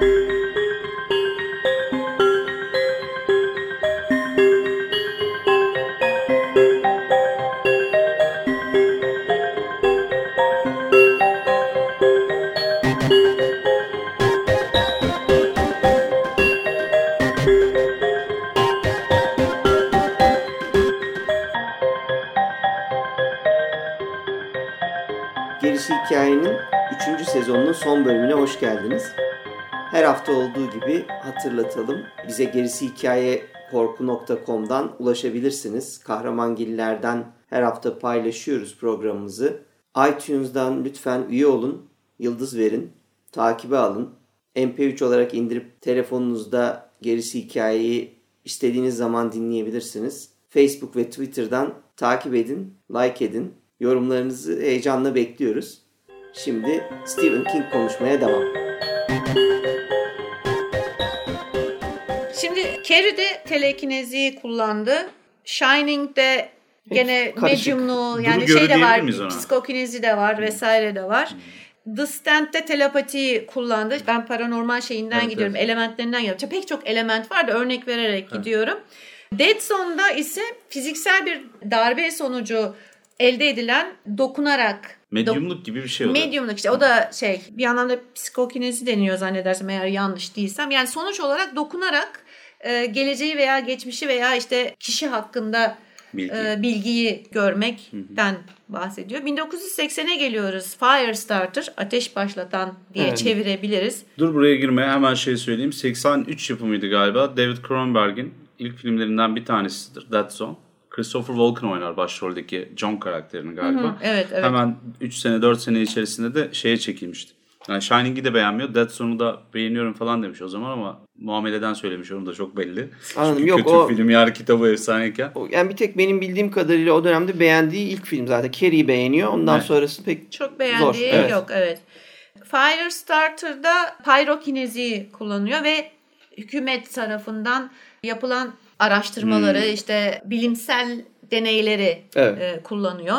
Gerisi hatırlatalım. Bize gerisi hikaye korku.com'dan ulaşabilirsiniz. Kahramangillerden her hafta paylaşıyoruz programımızı. iTunes'dan lütfen üye olun, yıldız verin, takibe alın. MP3 olarak indirip telefonunuzda gerisi hikayeyi istediğiniz zaman dinleyebilirsiniz. Facebook ve Twitter'dan takip edin, like edin. Yorumlarınızı heyecanla bekliyoruz. Şimdi Stephen King konuşmaya devam. Şimdi Carrie de telekineziyi kullandı. Shining'de gene karışık. mediumluğu Duru yani şey de var, psikokinezi de var vesaire de var. The Stand'de telepatiyi kullandı. Ben paranormal şeyinden Evet, gidiyorum, evet. elementlerinden gidiyorum. Pek çok element var da örnek vererek gidiyorum. Dead Zone'da ise fiziksel bir darbe sonucu elde edilen dokunarak Medyumluk gibi bir şey oluyor. Mediumluk işte o da şey bir anlamda psikokinezi deniyor zannedersem eğer yanlış değilsem. Yani sonuç olarak dokunarak e, geleceği veya geçmişi veya işte kişi hakkında Bilgi. e, bilgiyi görmekten bahsediyor. 1980'e geliyoruz. Firestarter, ateş başlatan diye Evet. çevirebiliriz. Dur buraya girmeye hemen şey söyleyeyim. 83 yapımıydı galiba. David Cronenberg'in ilk filmlerinden bir tanesidir. That Zone. Christopher Walken oynar başroldeki John karakterini galiba. evet, evet. Hemen 3 sene 4 sene içerisinde de şeye çekilmişti. Yani Shining'i de beğenmiyor. Dead Zone'u da beğeniyorum falan demiş o zaman ama muameleden söylemiş onu da çok belli. Anladım. Çünkü Yok, kötü o- film yani kitabı efsaneyken. O- Yani bir tek benim bildiğim kadarıyla o dönemde beğendiği ilk film zaten. Carrie'yi beğeniyor. Ondan Evet. sonrası pek Çok beğendiği Zor, evet. yok evet. Firestarter'da pyrokinezi kullanıyor ve hükümet tarafından yapılan araştırmaları işte bilimsel deneyleri Evet. e, kullanıyor.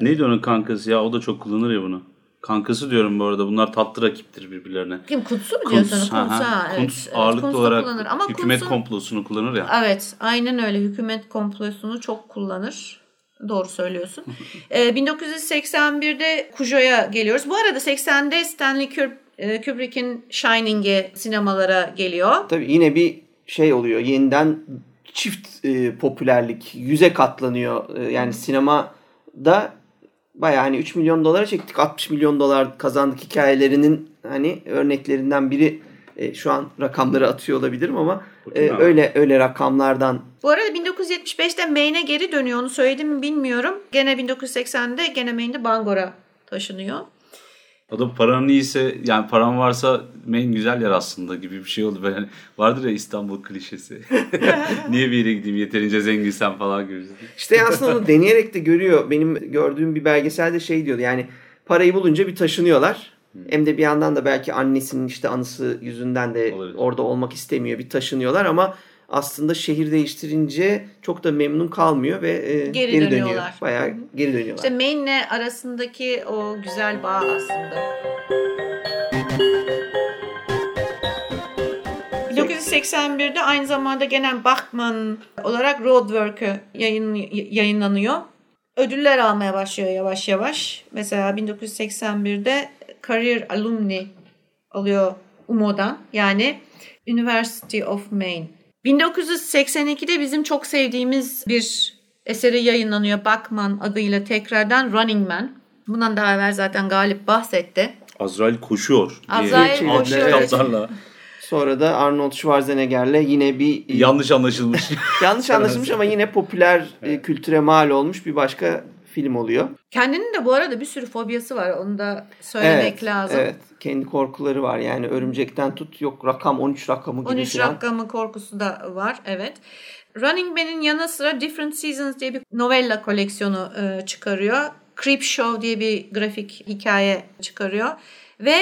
Neydi onun kankası ya? O da çok kullanır ya bunu. Kankası diyorum bu arada. Bunlar tatlı rakiptir birbirlerine. Kim Kuntzu mu diyorsun? Kuntz, Kuntz, ha, ha. evet. Kuntz Evet, ağırlıklı Kuntz da olarak kullanır. Ama hükümet Kuntz'un- komplosunu kullanır ya. Evet aynen öyle hükümet komplosunu çok kullanır. Doğru söylüyorsun. Ee, 1981'de Cujo'ya geliyoruz. Bu arada 80'de Stanley e, Kubrick'in Shining'i sinemalara geliyor. tabii yine bir şey oluyor. Yeniden çift e, popülerlik yüze katlanıyor. E, yani sinemada bayağı hani 3 milyon dolara çektik. 60 milyon dolar kazandık hikayelerinin hani örneklerinden biri e, şu an rakamları atıyor olabilirim ama e, öyle öyle rakamlardan Bu arada 1975'te Maine'e geri dönüyor. Onu söyledim mi bilmiyorum. Gene 1980'de gene Maine'de Bangor'a taşınıyor. O da paran iyiyse yani paran varsa en güzel yer aslında gibi bir şey oldu. Ben hani vardır ya İstanbul klişesi. Niye bir yere gideyim yeterince zenginsem falan gibi. İşte aslında onu deneyerek de görüyor. Benim gördüğüm bir belgeselde şey diyordu. Yani parayı bulunca bir taşınıyorlar. Hem de bir yandan da belki annesinin işte anısı yüzünden de Olabilir. orada olmak istemiyor. Bir taşınıyorlar ama aslında şehir değiştirince çok da memnun kalmıyor ve e, Geri geri, dönüyor. dönüyorlar. Bayağı geri dönüyorlar. İşte Maine'le arasındaki o güzel bağ aslında. 1981'de aynı zamanda gene Bachman olarak Roadwork'ü yayın, yayınlanıyor. Ödüller almaya başlıyor yavaş yavaş. Mesela 1981'de Career Alumni alıyor UMO'dan. Yani University of Maine. 1982'de bizim çok sevdiğimiz bir eseri yayınlanıyor. Bachman adıyla tekrardan Running Man. Bundan daha evvel zaten Galip bahsetti. Azrail koşuyor. Azrail koşuyor. kitaplarla. Sonra da Arnold Schwarzenegger'le yine bir Yanlış anlaşılmış. yanlış anlaşılmış ama yine popüler e, kültüre mal olmuş bir başka film oluyor. Kendinin de bu arada bir sürü fobiyası var. Onu da söylemek lazım. Evet. Kendi korkuları var. Yani örümcekten tut yok rakam 13 rakamı gibi 13 falan. rakamı korkusu da var. Evet. Running Man'in yanı sıra Different Seasons diye bir novella koleksiyonu e, çıkarıyor. Creep Show diye bir grafik hikaye çıkarıyor. Ve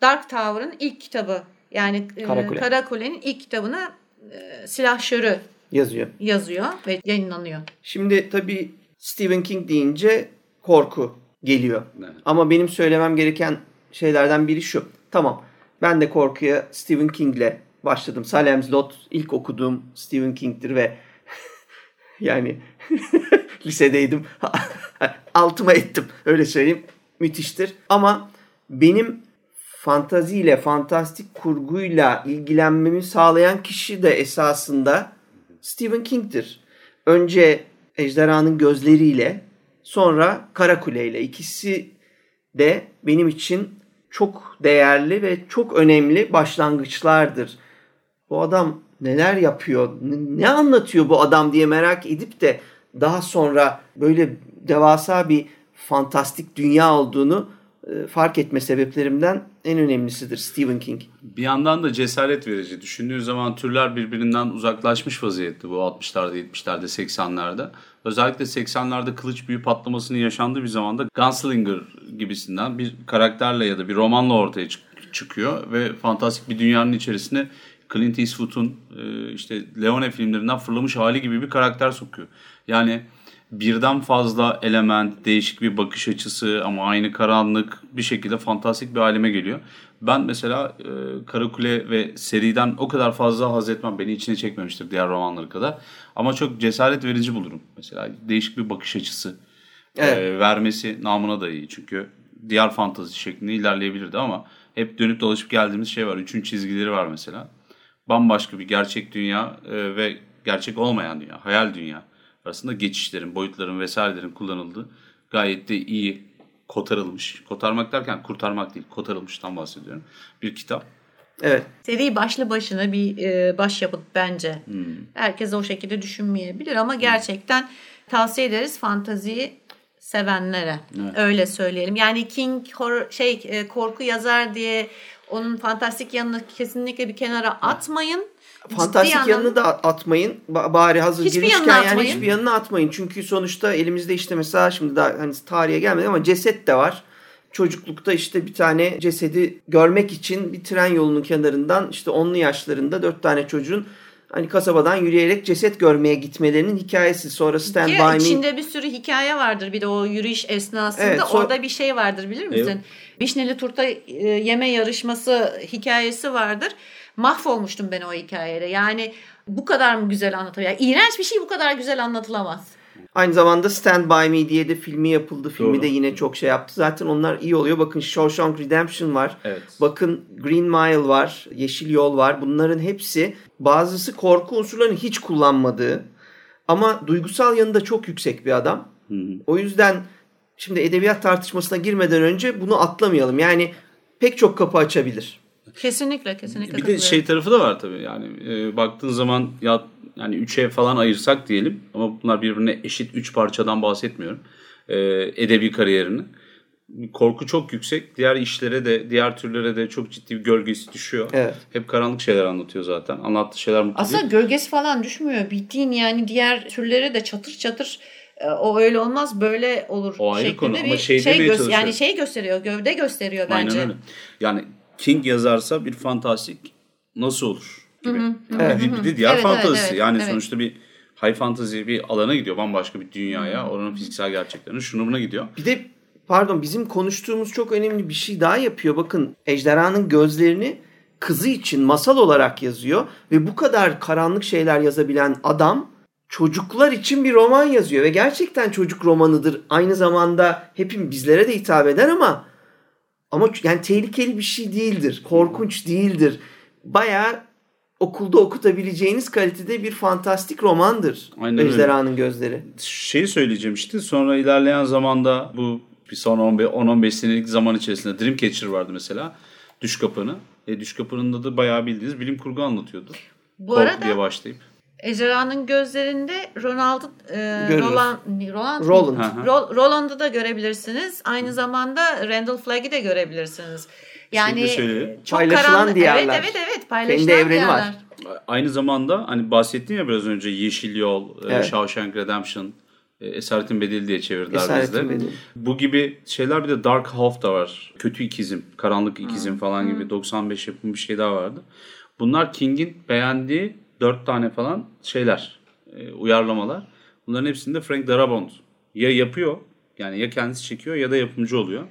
Dark Tower'ın ilk kitabı yani e, Karakule. Karakule'nin ilk kitabını e, Silahşörü yazıyor. yazıyor ve yayınlanıyor. Şimdi tabii Stephen King deyince korku geliyor. Evet. Ama benim söylemem gereken şeylerden biri şu. Tamam. Ben de korkuya Stephen King'le başladım. Salem's Lot ilk okuduğum Stephen King'tir ve yani lisedeydim. Altıma ettim. Öyle söyleyeyim. Müthiştir. Ama benim fantaziyle, fantastik kurguyla ilgilenmemi sağlayan kişi de esasında Stephen King'tir. Önce Ejderhanın Gözleriyle, sonra Karakule ile ikisi de benim için çok değerli ve çok önemli başlangıçlardır. Bu adam neler yapıyor, ne anlatıyor bu adam diye merak edip de daha sonra böyle devasa bir fantastik dünya olduğunu e, fark etme sebeplerimden en önemlisidir Stephen King. Bir yandan da cesaret verici. Düşündüğün zaman türler birbirinden uzaklaşmış vaziyette bu 60'larda, 70'lerde, 80'lerde. Özellikle 80'lerde kılıç büyü patlamasının yaşandığı bir zamanda Gunslinger gibisinden bir karakterle ya da bir romanla ortaya çıkıyor ve fantastik bir dünyanın içerisine Clint Eastwood'un e, işte Leone filmlerinden fırlamış hali gibi bir karakter sokuyor. Yani birden fazla element, değişik bir bakış açısı ama aynı karanlık bir şekilde fantastik bir aleme geliyor. Ben mesela e, Karakule ve seriden o kadar fazla haz etmem. Beni içine çekmemiştir diğer romanları kadar. Ama çok cesaret verici bulurum. Mesela değişik bir bakış açısı e, evet. e, vermesi namına da iyi. Çünkü diğer fantazi şeklinde ilerleyebilirdi ama hep dönüp dolaşıp geldiğimiz şey var. Üçün çizgileri var mesela. Bambaşka bir gerçek dünya e, ve gerçek olmayan dünya, hayal dünya arasında geçişlerin, boyutların vesairelerin kullanıldığı gayet de iyi kotarılmış. Kotarmak derken kurtarmak değil, kotarılmıştan bahsediyorum. Bir kitap. Evet. Seri başlı başına bir e, başyapıt bence. Hmm. Herkes o şekilde düşünmeyebilir ama gerçekten tavsiye ederiz fantaziyi sevenlere. Evet. Öyle söyleyelim. Yani King horror, şey e, korku yazar diye onun fantastik yanını kesinlikle bir kenara atmayın. Fantastik yandan... yanını da atmayın. Bari hazır hiçbir girmişken yani hiçbir yanına atmayın. Çünkü sonuçta elimizde işte mesela şimdi daha hani tarihe gelmedi ama ceset de var. Çocuklukta işte bir tane cesedi görmek için bir tren yolunun kenarından işte onlu yaşlarında dört tane çocuğun hani kasabadan yürüyerek ceset görmeye gitmelerinin hikayesi. Sonra Stand Ki By Me. içinde bir sürü hikaye vardır bir de o yürüyüş esnasında evet, so- orada bir şey vardır bilir misin? Evet. Vişneli turta e, yeme yarışması hikayesi vardır mahvolmuştum ben o hikayede. Yani bu kadar mı güzel anlatılıyor? Yani iğrenç bir şey bu kadar güzel anlatılamaz. Aynı zamanda Stand By Me diye de filmi yapıldı. Filmi Doğru. de yine çok şey yaptı. Zaten onlar iyi oluyor. Bakın Shawshank Redemption var. Evet. Bakın Green Mile var. Yeşil Yol var. Bunların hepsi bazısı korku unsurlarını hiç kullanmadığı ama duygusal yanında çok yüksek bir adam. Hı hı. O yüzden şimdi edebiyat tartışmasına girmeden önce bunu atlamayalım. Yani pek çok kapı açabilir. Kesinlikle kesinlikle. Bir de şey tarafı da var tabii yani e, baktığın zaman ya yani üçe falan ayırsak diyelim ama bunlar birbirine eşit üç parçadan bahsetmiyorum. E, edebi kariyerini. Korku çok yüksek. Diğer işlere de, diğer türlere de çok ciddi bir gölgesi düşüyor. Evet. Hep karanlık şeyler anlatıyor zaten. Anlattığı şeyler mutlu Aslında değil. gölgesi falan düşmüyor. Bildiğin yani diğer türlere de çatır çatır e, o öyle olmaz böyle olur o ayrı konu. Ama şey, şey gö- yani şey gösteriyor gövde gösteriyor bence. Aynen öyle. Yani King yazarsa bir fantastik nasıl olur gibi. Hı hı. Evet. Bir, bir de diğer evet, fantazisi. Evet, evet, yani evet. sonuçta bir high fantasy bir alana gidiyor. Bambaşka bir dünyaya. Oranın fiziksel gerçeklerine şunu buna gidiyor. Bir de pardon bizim konuştuğumuz çok önemli bir şey daha yapıyor. Bakın Ejderhanın gözlerini kızı için masal olarak yazıyor. Ve bu kadar karanlık şeyler yazabilen adam çocuklar için bir roman yazıyor. Ve gerçekten çocuk romanıdır. Aynı zamanda hepim bizlere de hitap eder ama ama yani tehlikeli bir şey değildir. Korkunç değildir. Bayağı okulda okutabileceğiniz kalitede bir fantastik romandır. Aynen Ejderhanın Gözleri. Şeyi söyleyeceğim işte sonra ilerleyen zamanda bu bir son 10-15 senelik zaman içerisinde Dreamcatcher vardı mesela. Düş Kapını. E, Düş Kapı'nın da bayağı bildiğiniz bilim kurgu anlatıyordu. Bu Korku arada diye başlayıp. Ejderhanın gözlerinde Ronald e, Roland Roland Roland. Ro, Roland'ı da görebilirsiniz. Aynı zamanda Randall Flagg'i de görebilirsiniz. Yani çok paylaşılan karanlık. diyarlar. Evet evet evet paylaşılan Kendi evreni diyarlar. var. Aynı zamanda hani bahsettim ya biraz önce Yeşil Yol, e, evet. Shawshank Redemption, e, Esaretin Bedeli diye çevirdiler Esaretin bizde. Bu gibi şeyler bir de Dark Half da var. Kötü ikizim, karanlık ikizim hmm. falan gibi hmm. 95 yapım bir şey daha vardı. Bunlar King'in beğendiği dört tane falan şeyler, e, uyarlamalar. Bunların hepsinde Frank Darabont ya yapıyor Yani ya kendisi çekiyor ya da yapımcı oluyor.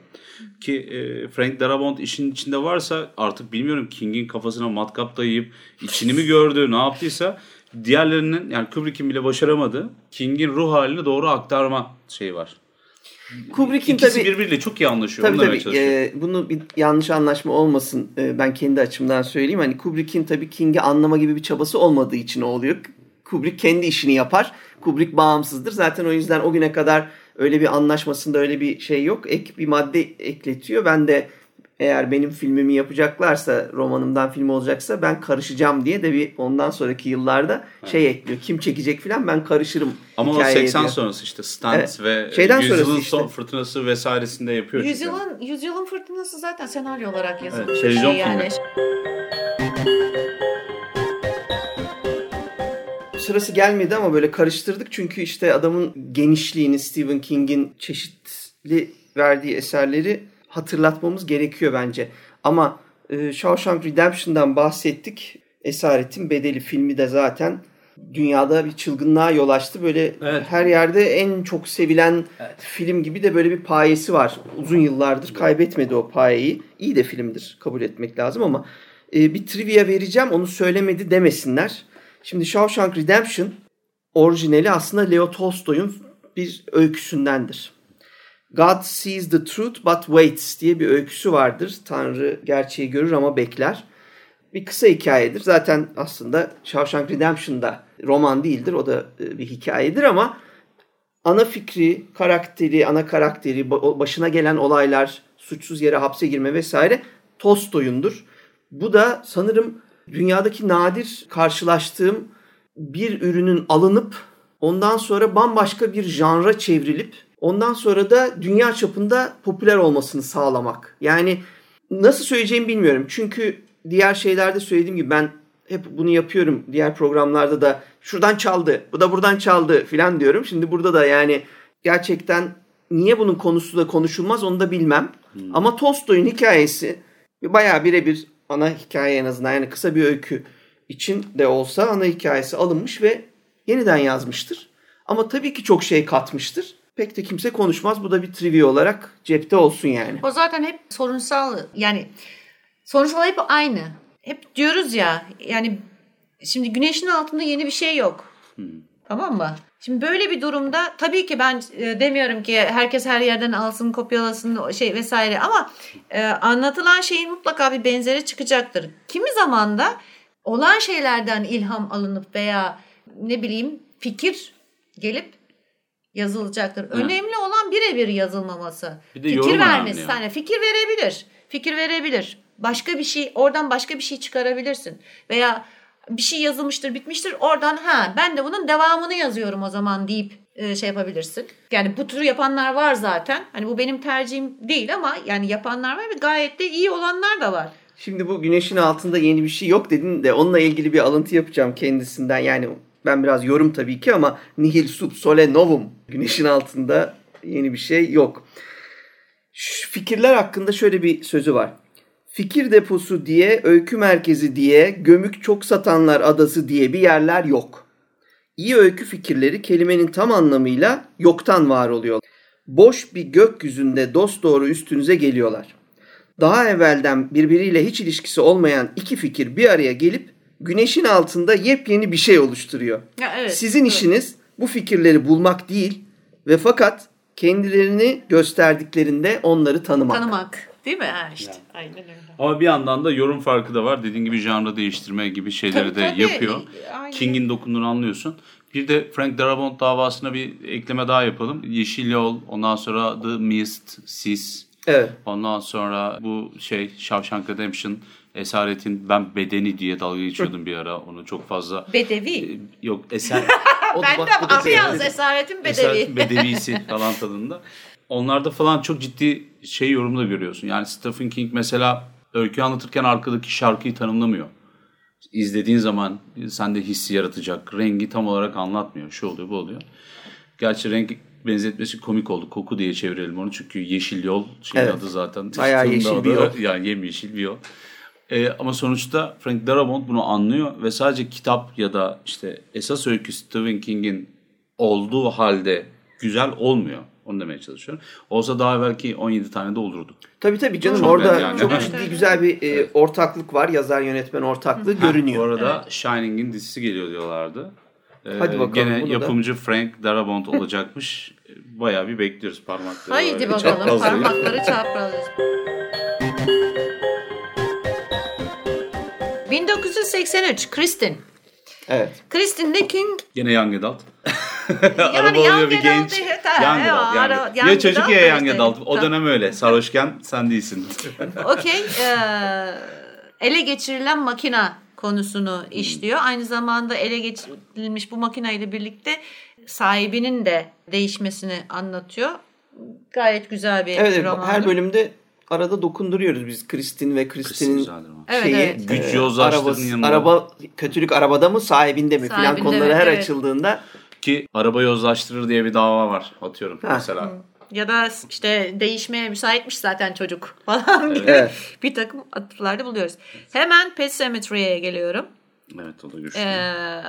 Ki e, Frank Darabont işin içinde varsa artık bilmiyorum King'in kafasına matkap dayayıp içini mi gördü ne yaptıysa diğerlerinin yani Kubrick'in bile başaramadığı King'in ruh halini doğru aktarma şeyi var. Kubrick'in İkisi tabii birbiriyle çok iyi anlaşıyor. Tabii Onu demeye tabii. Ee, bunu bir yanlış anlaşma olmasın. Ee, ben kendi açımdan söyleyeyim. Hani Kubrick'in tabii King'i anlama gibi bir çabası olmadığı için o oluyor. Kubrick kendi işini yapar. Kubrick bağımsızdır. Zaten o yüzden o güne kadar öyle bir anlaşmasında öyle bir şey yok. Ek bir madde ekletiyor. Ben de eğer benim filmimi yapacaklarsa, romanımdan film olacaksa ben karışacağım diye de bir ondan sonraki yıllarda şey ekliyor. Kim çekecek filan ben karışırım Ama o hikayeye 80 diyor. sonrası işte Stunt Evet. ve Şeyden Yüzyılın işte. Son Fırtınası vesairesinde yapıyor. çünkü. Yüzyılın, yüzyılın fırtınası zaten senaryo olarak yazılmış Evet, bir televizyon şey yani. sırası gelmedi ama böyle karıştırdık. Çünkü işte adamın genişliğini Stephen King'in çeşitli verdiği eserleri hatırlatmamız gerekiyor bence. Ama e, Shawshank Redemption'dan bahsettik. Esaretin Bedeli filmi de zaten dünyada bir çılgınlığa yol açtı. Böyle Evet. her yerde en çok sevilen film gibi de böyle bir payesi var. Uzun yıllardır kaybetmedi o payeyi. İyi de filmdir kabul etmek lazım ama e, bir trivia vereceğim onu söylemedi demesinler. Şimdi Shawshank Redemption orijinali aslında Leo Tolstoy'un bir öyküsündendir. God sees the truth but waits diye bir öyküsü vardır. Tanrı gerçeği görür ama bekler. Bir kısa hikayedir. Zaten aslında Shawshank Redemption'da roman değildir. O da e, bir hikayedir ama ana fikri, karakteri, ana karakteri, ba- başına gelen olaylar, suçsuz yere hapse girme vesaire Tolstoy'undur. Bu da sanırım dünyadaki nadir karşılaştığım bir ürünün alınıp ondan sonra bambaşka bir janra çevrilip ondan sonra da dünya çapında popüler olmasını sağlamak. Yani nasıl söyleyeceğimi bilmiyorum. Çünkü diğer şeylerde söylediğim gibi ben hep bunu yapıyorum. Diğer programlarda da şuradan çaldı, bu da buradan çaldı filan diyorum. Şimdi burada da yani gerçekten niye bunun konusu da konuşulmaz onu da bilmem. Ama Tolstoy'un hikayesi bayağı birebir ana hikaye en azından yani kısa bir öykü için de olsa ana hikayesi alınmış ve yeniden yazmıştır. Ama tabii ki çok şey katmıştır. Pek de kimse konuşmaz. Bu da bir trivia olarak cepte olsun yani. O zaten hep sorunsal yani sorunsal hep aynı. Hep diyoruz ya yani şimdi güneşin altında yeni bir şey yok. Tamam mı? Şimdi böyle bir durumda tabii ki ben e, demiyorum ki herkes her yerden alsın, kopyalasın şey vesaire ama e, anlatılan şeyin mutlaka bir benzeri çıkacaktır. Kimi zaman da olan şeylerden ilham alınıp veya ne bileyim fikir gelip yazılacaktır. Önemli olan birebir yazılmaması. Bir de fikir vermesi. önemli ya. Yani fikir verebilir. Fikir verebilir. Başka bir şey oradan başka bir şey çıkarabilirsin. Veya bir şey yazılmıştır, bitmiştir. Oradan ha ben de bunun devamını yazıyorum o zaman deyip e, şey yapabilirsin. Yani bu tür yapanlar var zaten. Hani bu benim tercihim değil ama yani yapanlar var ve gayet de iyi olanlar da var. Şimdi bu güneşin altında yeni bir şey yok dedin de onunla ilgili bir alıntı yapacağım kendisinden. Yani ben biraz yorum tabii ki ama nihil sub sole novum. Güneşin altında yeni bir şey yok. Şu fikirler hakkında şöyle bir sözü var. Fikir deposu diye, öykü merkezi diye, gömük çok satanlar adası diye bir yerler yok. İyi öykü fikirleri kelimenin tam anlamıyla yoktan var oluyor. Boş bir gökyüzünde dosdoğru üstünüze geliyorlar daha evvelden birbiriyle hiç ilişkisi olmayan iki fikir bir araya gelip güneşin altında yepyeni bir şey oluşturuyor. Ya evet, Sizin evet. işiniz bu fikirleri bulmak değil ve fakat kendilerini gösterdiklerinde onları tanımak. Tanımak. Değil mi? Ha işte. Aynen öyle. Ama bir yandan da yorum farkı da var. Dediğin gibi janra değiştirme gibi şeyleri Tabii, de tabii. yapıyor. Aynen. King'in dokunduğunu anlıyorsun. Bir de Frank Darabont davasına bir ekleme daha yapalım. Yeşil Yol, ondan sonra The Mist, Sis, Evet. ondan sonra bu şey Shawshank Redemption, Esaretin ben bedeni diye dalga geçiyordum bir ara. Onu çok fazla Bedevi. e, yok eser O ben de da yalnız bedevi. Esaretin Bedevi. Esaretin bedevisi falan tadında. Onlarda falan çok ciddi şey yorumda görüyorsun. Yani Stephen King mesela öykü anlatırken arkadaki şarkıyı tanımlamıyor. İzlediğin zaman sende hissi yaratacak. Rengi tam olarak anlatmıyor. Şu oluyor bu oluyor. Gerçi renk benzetmesi komik oldu. Koku diye çevirelim onu. Çünkü yeşil yol şeyin Evet. adı zaten. Bayağı yeşil adı. bir yol. Yani yemyeşil bir yol. Ee, ama sonuçta Frank Darabont bunu anlıyor ve sadece kitap ya da işte esas öykü Stephen King'in olduğu halde güzel olmuyor. Onu demeye çalışıyorum. Olsa daha belki 17 tane de olurdu. Tabii tabii canım Çok orada yani. çok Evet. ciddi güzel bir e, ortaklık var. Yazar yönetmen ortaklığı Bu görünüyor. arada Shining'in dizisi geliyor diyorlardı. Ee, Hadi bakalım, Gene bunu da- yapımcı Frank Darabont olacakmış. Bayağı bir bekliyoruz parmakları. Haydi bakalım parmakları çaprazlıyoruz. 1983 Kristin. Evet. Kristin de King Gene Young Adult. Yani Araba oluyor bir genç. ha, Young ya, Adult yani. ya young çocuk adult ya Young işte. Adult. O dönem öyle. Sarhoşken sen değilsin. Okey. eee, ele geçirilen makina konusunu işliyor. Aynı zamanda ele geçirilmiş bu makina ile birlikte sahibinin de değişmesini anlatıyor. Gayet güzel bir Evet, evet, roman. her bölümde arada dokunduruyoruz biz Kristin ve Kristin'in. Evet, şeyi evet. Güç e, yozlaştığının yanında. araba kötülük arabada mı sahibinde mi filan Sahibinde konuları mi? her Evet. açıldığında Ki araba yozlaştırır diye bir dava var. Atıyorum Ha. mesela. Ya da işte değişmeye müsaitmiş zaten çocuk falan gibi Evet. bir takım atıflarda buluyoruz. Hemen Pet Sematry'e geliyorum. Evet o da güçlü. Ee,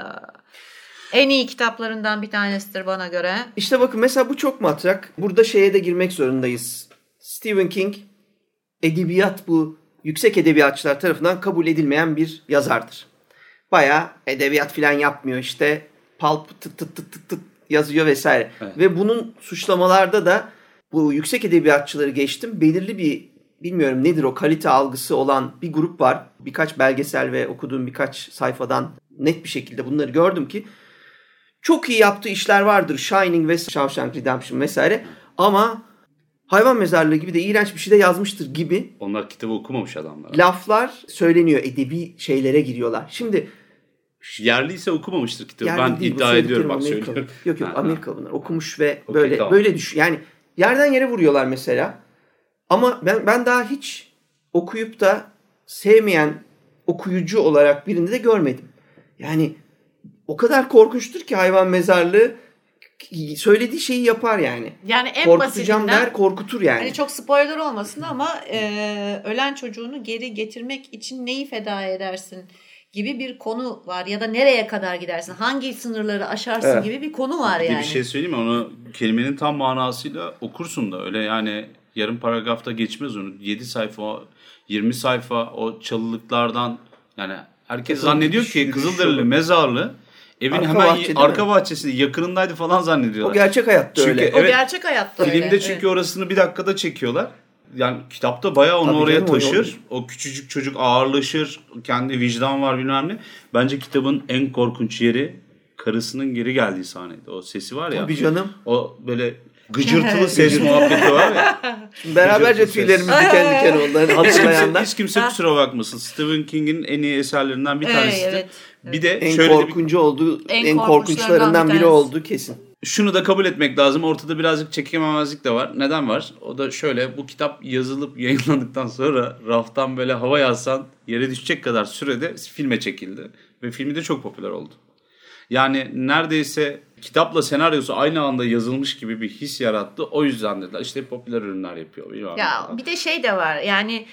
en iyi kitaplarından bir tanesidir bana göre. işte bakın mesela bu çok matrak. Burada şeye de girmek zorundayız. Stephen King edebiyat bu yüksek edebiyatçılar tarafından kabul edilmeyen bir yazardır. Baya edebiyat filan yapmıyor işte. Pulp tıt tıt tıt tıt tıt yazıyor vesaire. Evet. Ve bunun suçlamalarda da bu yüksek edebiyatçıları geçtim. Belirli bir bilmiyorum nedir o kalite algısı olan bir grup var. Birkaç belgesel ve okuduğum birkaç sayfadan net bir şekilde bunları gördüm ki çok iyi yaptığı işler vardır. Shining ve Shawshank Redemption vesaire. Ama hayvan mezarlığı gibi de iğrenç bir şey de yazmıştır gibi Onlar kitabı okumamış adamlar. laflar söyleniyor. Edebi şeylere giriyorlar. Şimdi Yerliyse okumamıştır kitabı. yerli ben değil, iddia ediyorum bak Amerikalı. söylüyorum. Yok yok. Amerikalı bunlar. Okumuş ve Okey, böyle tamam. böyle düş. Yani yerden yere vuruyorlar mesela. Ama ben ben daha hiç okuyup da sevmeyen okuyucu olarak birini de görmedim. Yani o kadar korkunçtur ki hayvan mezarlığı söylediği şeyi yapar yani. Yani en Korkutacağım der korkutur yani. hani çok spoiler olmasın ama e, ölen çocuğunu geri getirmek için neyi feda edersin gibi bir konu var ya da nereye kadar gidersin hangi sınırları aşarsın Evet. gibi bir konu var yani. bir şey söyleyeyim mi? Onu kelimenin tam manasıyla okursun da öyle yani yarım paragrafta geçmez onu. 7 sayfa, 20 sayfa o çalılıklardan yani herkes zannediyor ki Kızılderili mezarlı evin Arka hemen bahçe değil arka mi? bahçesi yakınındaydı falan zannediyorlar. o gerçek hayatta Çünkü öyle. o evet, gerçek hayatta öyle. Filmde çünkü Evet. orasını bir dakikada çekiyorlar. Yani kitapta bayağı onu Tabii oraya canım, o taşır. olur. O küçücük çocuk ağırlaşır. Kendi vicdan var bilmem ne. Bence kitabın en korkunç yeri karısının geri geldiği sahneydi. O sesi var ya. Tabii canım. O böyle gıcırtılı ses muhabbeti var ya. Beraberce Gıcırtı tüylerimiz diken diken oldu. Hani hatırlayanlar. hiç kimse kusura bakmasın. Stephen King'in en iyi eserlerinden bir Evet, tanesidir. evet, Bir de En şöyle de bir korkuncu olduğu, En en, korkunçlarından bir biri tanesi. oldu kesin. şunu da kabul etmek lazım. Ortada birazcık çekememezlik de var. Neden var? O da şöyle bu kitap yazılıp yayınlandıktan sonra raftan böyle hava yazsan yere düşecek kadar sürede filme çekildi. Ve filmi de çok popüler oldu. Yani neredeyse kitapla senaryosu aynı anda yazılmış gibi bir his yarattı. O yüzden dediler işte popüler ürünler yapıyor. bilmem Ya falan. bir de şey de var yani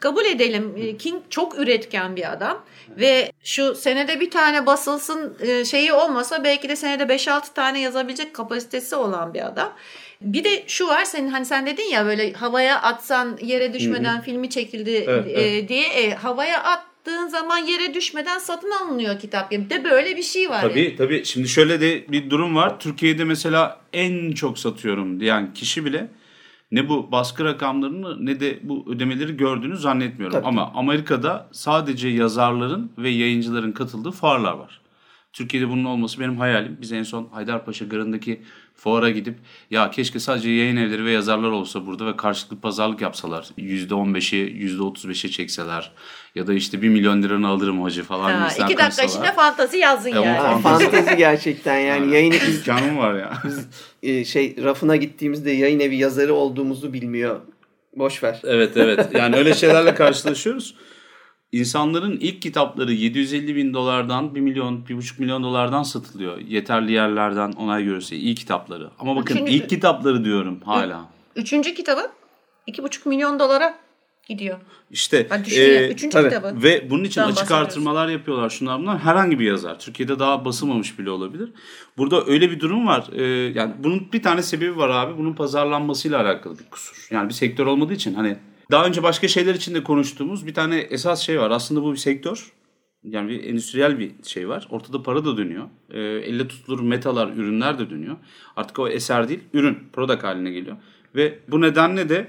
kabul edelim e, King çok üretken bir adam ve şu senede bir tane basılsın e, şeyi olmasa belki de senede 5-6 tane yazabilecek kapasitesi olan bir adam. Bir de şu var senin hani sen dedin ya böyle havaya atsan yere düşmeden filmi çekildi Evet, e, evet. diye e, havaya attığın zaman yere düşmeden satın alınıyor kitap. Bir de böyle bir şey var. Tabii yani. tabii. Şimdi şöyle de bir durum var. Türkiye'de mesela en çok satıyorum diyen kişi bile ne bu baskı rakamlarını ne de bu ödemeleri gördüğünü zannetmiyorum. Tabii. Ama Amerika'da sadece yazarların ve yayıncıların katıldığı fuarlar var. Türkiye'de bunun olması benim hayalim. Biz en son Haydarpaşa Garı'ndaki fuara gidip ya keşke sadece yayın evleri ve yazarlar olsa burada ve karşılıklı pazarlık yapsalar. %15'i %35'e çekseler ya da işte 1 milyon liranı alırım hacı falan. Ha, iki dakika konuşsalar. içinde fantazi yazın Tamam, yani. Ha, fantezi gerçekten yani yayın İmkanım var ya. e, şey rafına gittiğimizde yayın evi yazarı olduğumuzu bilmiyor. Boş ver. Evet evet. Yani öyle şeylerle karşılaşıyoruz. İnsanların ilk kitapları 750 bin dolardan 1 milyon, 1,5 milyon dolardan satılıyor. Yeterli yerlerden onay görürse iyi kitapları. Ama bakın Üçüncü- ilk kitapları diyorum hala. Üçüncü kitabı 2,5 milyon dolara gidiyor. İşte Ben düşünüyorum. e, Üçüncü tabii. kitabı. Ve bunun için açık artırmalar yapıyorlar şunlar bunlar. Herhangi bir yazar. Türkiye'de daha basılmamış bile olabilir. Burada öyle bir durum var. Ee, yani bunun bir tane sebebi var abi. Bunun pazarlanmasıyla alakalı bir kusur. Yani bir sektör olmadığı için hani daha önce başka şeyler için de konuştuğumuz bir tane esas şey var. Aslında bu bir sektör. Yani bir endüstriyel bir şey var. Ortada para da dönüyor. Ee, elle tutulur metalar, ürünler de dönüyor. Artık o eser değil, ürün, product haline geliyor. Ve bu nedenle de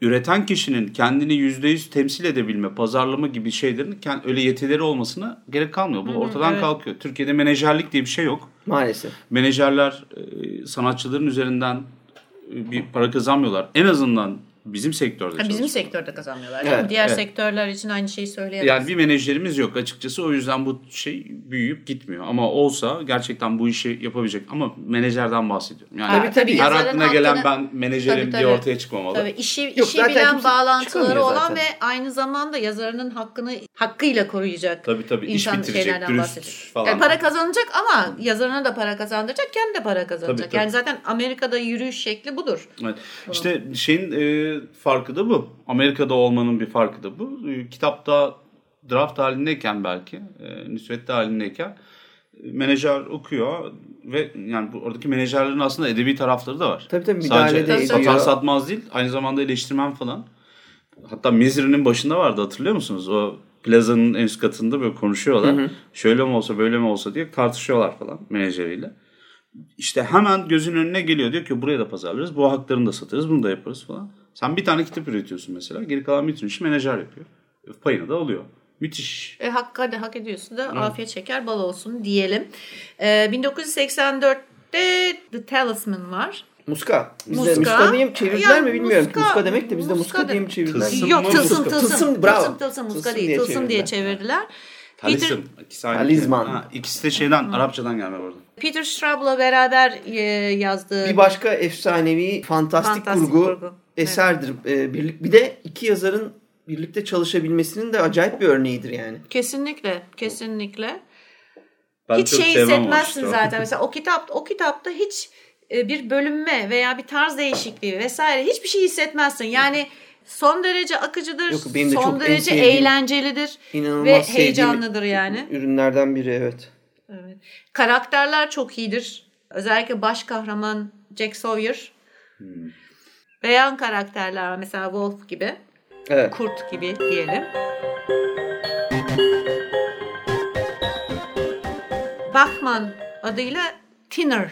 üreten kişinin kendini %100 temsil edebilme, pazarlama gibi şeylerin kend- öyle yetileri olmasına gerek kalmıyor. Bu ortadan evet. kalkıyor. Türkiye'de menajerlik diye bir şey yok. Maalesef. Menajerler e, sanatçıların üzerinden e, bir para kazanmıyorlar. En azından bizim sektörde Ha, bizim sektörde kazanmıyorlar. Evet? Diğer evet. sektörler için aynı şeyi söyleyemeyiz. Yani bir menajerimiz yok açıkçası. O yüzden bu şey büyüyüp gitmiyor. Ama olsa gerçekten bu işi yapabilecek. Ama menajerden bahsediyorum. Yani Tabii, tabii. her aklına gelen ben menajerim Tabii, diye tabii. ortaya çıkmamalı. Tabii işi, Yok, işi bilen bağlantıları olan zaten. ve aynı zamanda yazarının hakkını hakkıyla koruyacak Tabii, tabii. İş insan bitirecek, şeylerden dürüst bahsediyor. falan. Yani para kazanacak ama yazarına da para kazandıracak, kendi de para kazanacak. Tabii, tabii. Yani zaten Amerika'da yürüyüş şekli budur. Evet. İşte şeyin e, farkı da bu. Amerika'da olmanın bir farkı da bu. E, kitapta draft halindeyken belki, e, müsvedde halindeyken e, menajer okuyor ve yani bu oradaki menajerlerin aslında edebi tarafları da var. Tabii tabii, müdahale Sadece de ediyor. satmaz değil, aynı zamanda eleştirmen falan. Hatta Misery'nin başında vardı hatırlıyor musunuz? O plazanın en üst katında böyle konuşuyorlar. Şöyle mi olsa böyle mi olsa diye tartışıyorlar falan menajeriyle. İşte hemen gözün önüne geliyor diyor ki buraya da pazarlarız. Bu haklarını da satarız. Bunu da yaparız falan. Sen bir tane kitap üretiyorsun mesela. Geri kalan bütün işi menajer yapıyor. Payını da alıyor. Müthiş. E, hak, hadi hak ediyorsun da afiyet şeker bal olsun diyelim. E, 1984'te The Talisman var. Muska. Bizde Muska. muska, diye mi çevirdiler Ya, mi bilmiyorum. Muska, muska- demek de bizde muska, muska diye mi çevirdiler? Tılsım Yok mı? tılsım tılsım. Tılsım, bravo. Tılsım tılsım muska Tılsım değil. diye Tılsım diye çevirdiler. çevirdiler. Peter, Talisman. İkisi aynı Talisman. kelime. Ha, ikisi de şeyden Arapçadan gelme bu arada. Peter Straub'la beraber e, yazdığı Bir başka efsanevi fantastik, Fantastik kurgu, kurgu. Eserdir. Birlik bir de iki yazarın birlikte çalışabilmesinin de acayip bir örneğidir yani. kesinlikle kesinlikle Ben hiç şey hissetmezsin zaten. Mesela o kitap o kitapta hiç e, bir bölünme veya bir tarz değişikliği vesaire hiçbir şey hissetmezsin. Yani son derece akıcıdır. Yok, benim de son çok en derece sevdiğim- eğlencelidir İnanılmaz ve heyecanlıdır yani. Ürünlerden biri evet. Evet. Karakterler çok iyidir. Özellikle baş kahraman Jack Sawyer. Hmm. Beyan karakterler var. mesela Wolf gibi, Evet. Kurt gibi diyelim. Bachman adıyla Thinner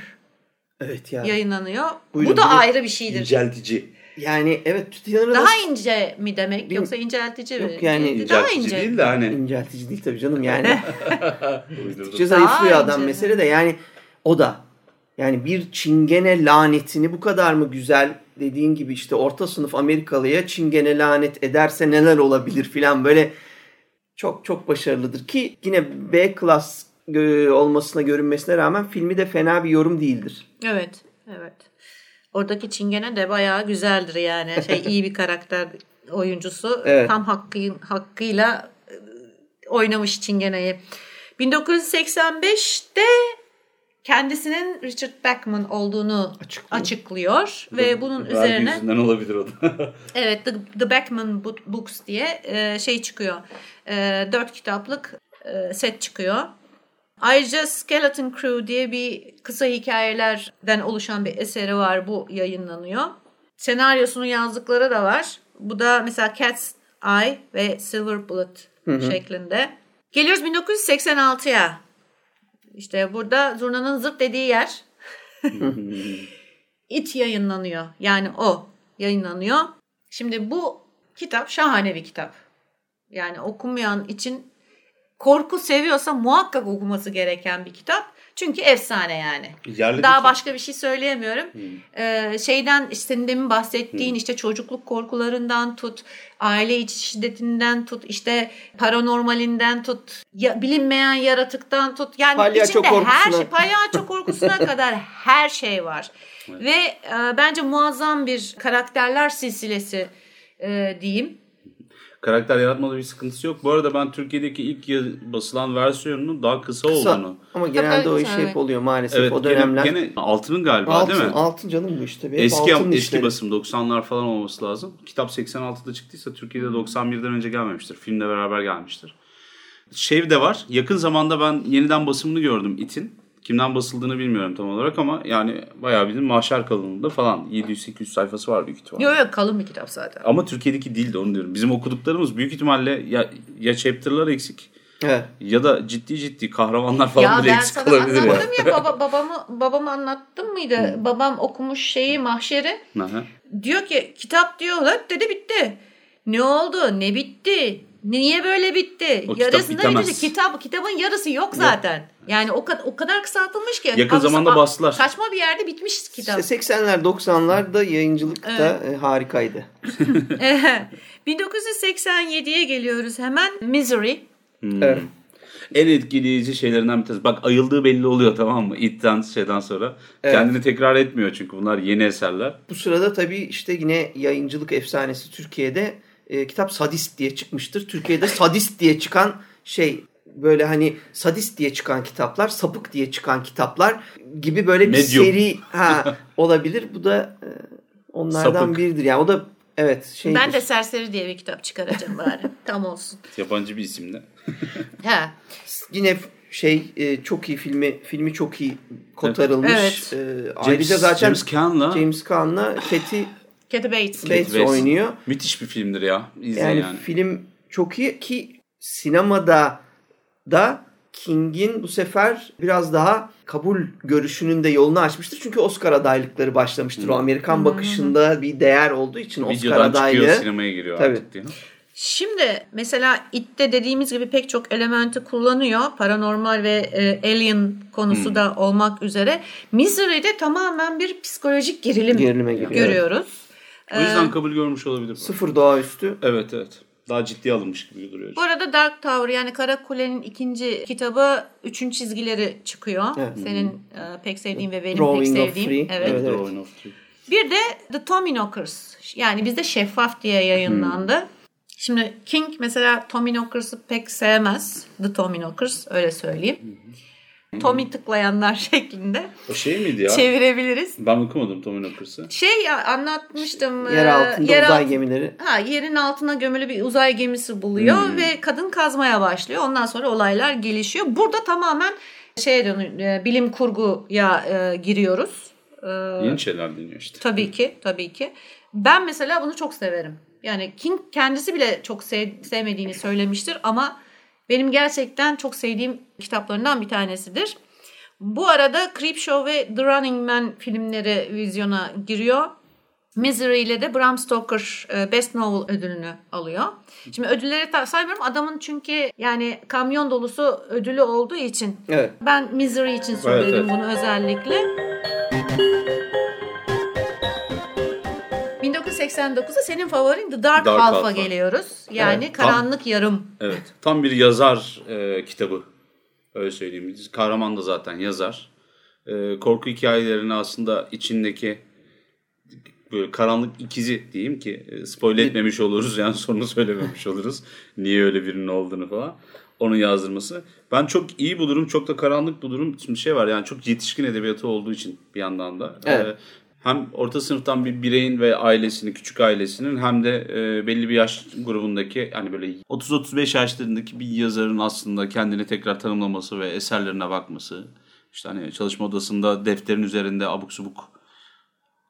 Evet ya. yayınlanıyor. Buyurun, Bu da ayrı bir şeydir. İnceltici. Yani evet Tütyan'ı Daha ince mi demek Bil- yoksa inceltici mi? Yok yani Daha İnceltici ince. değil de hani. inceltici değil tabii canım yani. Türkçe zayıflıyor Daha adam ince. mesele de yani o da. Yani bir çingene lanetini bu kadar mı güzel dediğin gibi işte orta sınıf Amerikalıya çingene lanet ederse neler olabilir filan böyle çok çok başarılıdır ki yine B klas gö- olmasına görünmesine rağmen filmi de fena bir yorum değildir. Evet, evet. Oradaki Çingene de bayağı güzeldir yani. Şey iyi bir karakter oyuncusu. Evet. Tam hakkı, hakkıyla e, oynamış Çingene'yi. 1985'te kendisinin Richard Bachman olduğunu Açıklıyor. açıklıyor ve bunun Vergi üzerine yüzünden olabilir o da. evet The, The Bachman Books diye e, şey çıkıyor. E, dört kitaplık e, set çıkıyor. Ayrıca Skeleton Crew diye bir kısa hikayelerden oluşan bir eseri var. Bu yayınlanıyor. Senaryosunu yazdıkları da var. Bu da mesela Cat's Eye ve Silver Bullet şeklinde. Geliyoruz 1986'ya. İşte burada zurnanın zırt dediği yer. It yayınlanıyor. Yani o yayınlanıyor. Şimdi bu kitap şahane bir kitap. Yani okumayan için korku seviyorsa muhakkak okuması gereken bir kitap. Çünkü efsane yani. Yerli Daha peki? başka bir şey söyleyemiyorum. Ee, şeyden işte senin demin bahsettiğin işte çocukluk korkularından tut, aile içi şiddetinden tut, işte paranormalinden tut, ya, bilinmeyen yaratıktan tut. Yani Palyaço içinde her korkusuna. şey, palyaço korkusuna kadar her şey var. Ve e, bence muazzam bir karakterler silsilesi e, diyeyim. Karakter yaratmada bir sıkıntısı yok. Bu arada ben Türkiye'deki ilk basılan versiyonunun daha kısa, Kısa. olduğunu. Ama genelde o iş Evet. hep oluyor maalesef Evet o dönemler. gene, gene altının galiba altın, değil mi? altın canım bu işte. Hep Eski altın eski işleri. basım 90'lar falan olması lazım. Kitap 86'da çıktıysa Türkiye'de 91'den önce gelmemiştir. Filmle beraber gelmiştir. Şey de var. Yakın zamanda ben yeniden basımını gördüm İT'in. Kimden basıldığını bilmiyorum tam olarak ama yani bayağı bildiğin mahşer kalınlığında falan 700-800 sayfası var büyük ihtimalle. Yok yok kalın bir kitap zaten. Ama Türkiye'deki değil de onu diyorum. Bizim okuduklarımız büyük ihtimalle ya, ya chapter'lar eksik Evet. ya da ciddi ciddi kahramanlar falan Ya bile ben eksik sana olabilir ya. anlattım ya baba, babamı babamı anlattım mıydı? Babam okumuş şeyi mahşeri. Aha. Diyor ki kitap diyor hop dedi bitti. Ne oldu? Ne bitti? Niye böyle bitti? O kitap Yarısında bitemez. bitti. Kitap kitabın yarısı yok zaten. Yani o kadar o kadar kısaltılmış ki. Yakın zamanda bastılar. Saçma bir yerde bitmiş kitap. İşte 80'ler 90'larda yayıncılıkta e, harikaydı. 1987'ye geliyoruz hemen. Misery. Evet. En etkileyici şeylerinden bir tanesi. Bak ayıldığı belli oluyor tamam mı? İtten şeyden sonra. Kendini tekrar etmiyor çünkü bunlar yeni eserler. Bu sırada tabii işte yine yayıncılık efsanesi Türkiye'de e, kitap sadist diye çıkmıştır. Türkiye'de sadist diye çıkan şey böyle hani sadist diye çıkan kitaplar, sapık diye çıkan kitaplar gibi böyle bir Medium. seri ha, olabilir. Bu da e, onlardan Sapık. biridir. Yani o da evet şey Ben de Serseri diye bir kitap çıkaracağım bari. Tam olsun. Yabancı bir isimle. He. yine şey e, çok iyi filmi filmi çok iyi kotarılmış. Evet. E, ayrıca zaten James Caan'la James Caan'la Kathy Kathy Bates. Bates Bates. oynuyor. müthiş bir filmdir ya. İzleyin Yani, yani. film çok iyi ki sinemada da King'in bu sefer biraz daha kabul görüşünün de yolunu açmıştır. Çünkü Oscar adaylıkları başlamıştır. O Amerikan bakışında bir değer olduğu için Oscar Videodan çıkıyor adaylığı. sinemaya giriyor Tabii. artık diye. Şimdi mesela It'te dediğimiz gibi pek çok elementi kullanıyor. Paranormal ve e, alien konusu da olmak üzere. Misery'de tamamen bir psikolojik gerilim Gerilime giriyor. görüyoruz. O yüzden kabul görmüş olabilir. bu. Sıfır doğaüstü. Evet evet. Daha ciddiye alınmış gibi duruyor. Bu arada Dark Tower yani Kara Kule'nin ikinci kitabı üçün çizgileri çıkıyor. Evet. Senin e, pek sevdiğin ve benim Drawing pek of sevdiğim. Three. Evet. Evet. Ruin of Three. Bir de The Tommyknockers. Yani bizde Şeffaf diye yayınlandı. Şimdi King mesela Tommyknockers'ı pek sevmez. The Tommyknockers öyle söyleyeyim. Tommy tıklayanlar şeklinde O şey miydi ya? çevirebiliriz. Ben okumadım Tommy Knockers'ı. Şey ya anlatmıştım. Yer e, altında yer uzay alt- gemileri. Ha, yerin altına gömülü bir uzay gemisi buluyor Hmm. ve kadın kazmaya başlıyor. Ondan sonra olaylar gelişiyor. Burada tamamen şeye dönüyor, e, bilim kurguya e, giriyoruz. E, Yeni şeyler deniyor işte. Tabii ki, tabii ki. Ben mesela bunu çok severim. Yani King kendisi bile çok sev- sevmediğini söylemiştir ama benim gerçekten çok sevdiğim kitaplarından bir tanesidir. Bu arada Creepshow ve The Running Man filmleri vizyona giriyor. Misery ile de Bram Stoker e, Best Novel ödülünü alıyor. Şimdi ödülleri saymıyorum. Adamın çünkü yani kamyon dolusu ödülü olduğu için Evet. ben Misery için söyledim evet. bunu özellikle. 1989'da senin favorin The Dark, Dark Half'a geliyoruz. Yani Evet, tam- karanlık yarım. Evet. Tam bir yazar e, kitabı. Öyle söyleyeyim. Kahraman da zaten yazar. E, korku hikayelerini aslında içindeki böyle karanlık ikizi diyeyim ki e, spoil etmemiş oluruz yani sonunu söylememiş oluruz. Niye öyle birinin olduğunu falan. Onun yazdırması. Ben çok iyi bulurum, çok da karanlık bulurum. Şimdi şey var yani çok yetişkin edebiyatı olduğu için bir yandan da. Evet. E, hem orta sınıftan bir bireyin ve ailesinin, küçük ailesinin hem de e, belli bir yaş grubundaki hani böyle 30-35 yaşlarındaki bir yazarın aslında kendini tekrar tanımlaması ve eserlerine bakması. İşte hani çalışma odasında defterin üzerinde abuk subuk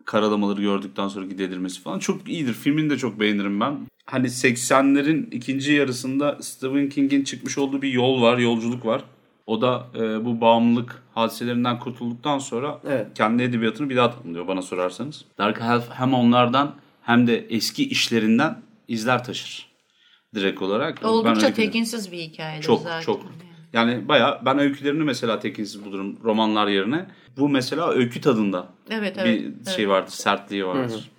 karalamaları gördükten sonra gidedilmesi falan çok iyidir. Filmini de çok beğenirim ben. Hani 80'lerin ikinci yarısında Stephen King'in çıkmış olduğu bir yol var, yolculuk var. O da e, bu bağımlılık hadiselerinden kurtulduktan sonra Evet. kendi edebiyatını bir daha tanımlıyor bana sorarsanız. Dark Half hem onlardan hem de eski işlerinden izler taşır direkt olarak. Ben Oldukça görüyorum. tekinsiz bir hikayedir Çok zaten. çok. Yani baya ben öykülerini mesela tekinsiz bulurum romanlar yerine. Bu mesela öykü tadında Evet evet. bir evet. şey vardır, sertliği vardır.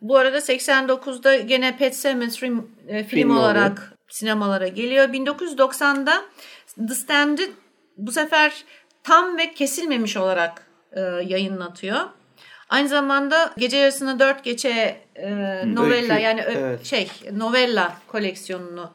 Bu arada 89'da gene Pet Sematary e, film, Film olarak sinemalara geliyor. 1990'da The Stand'i bu sefer tam ve kesilmemiş olarak e, yayınlatıyor. Aynı zamanda gece yarısını dört geçe e, novella öykü, yani ö- evet. şey novella koleksiyonunu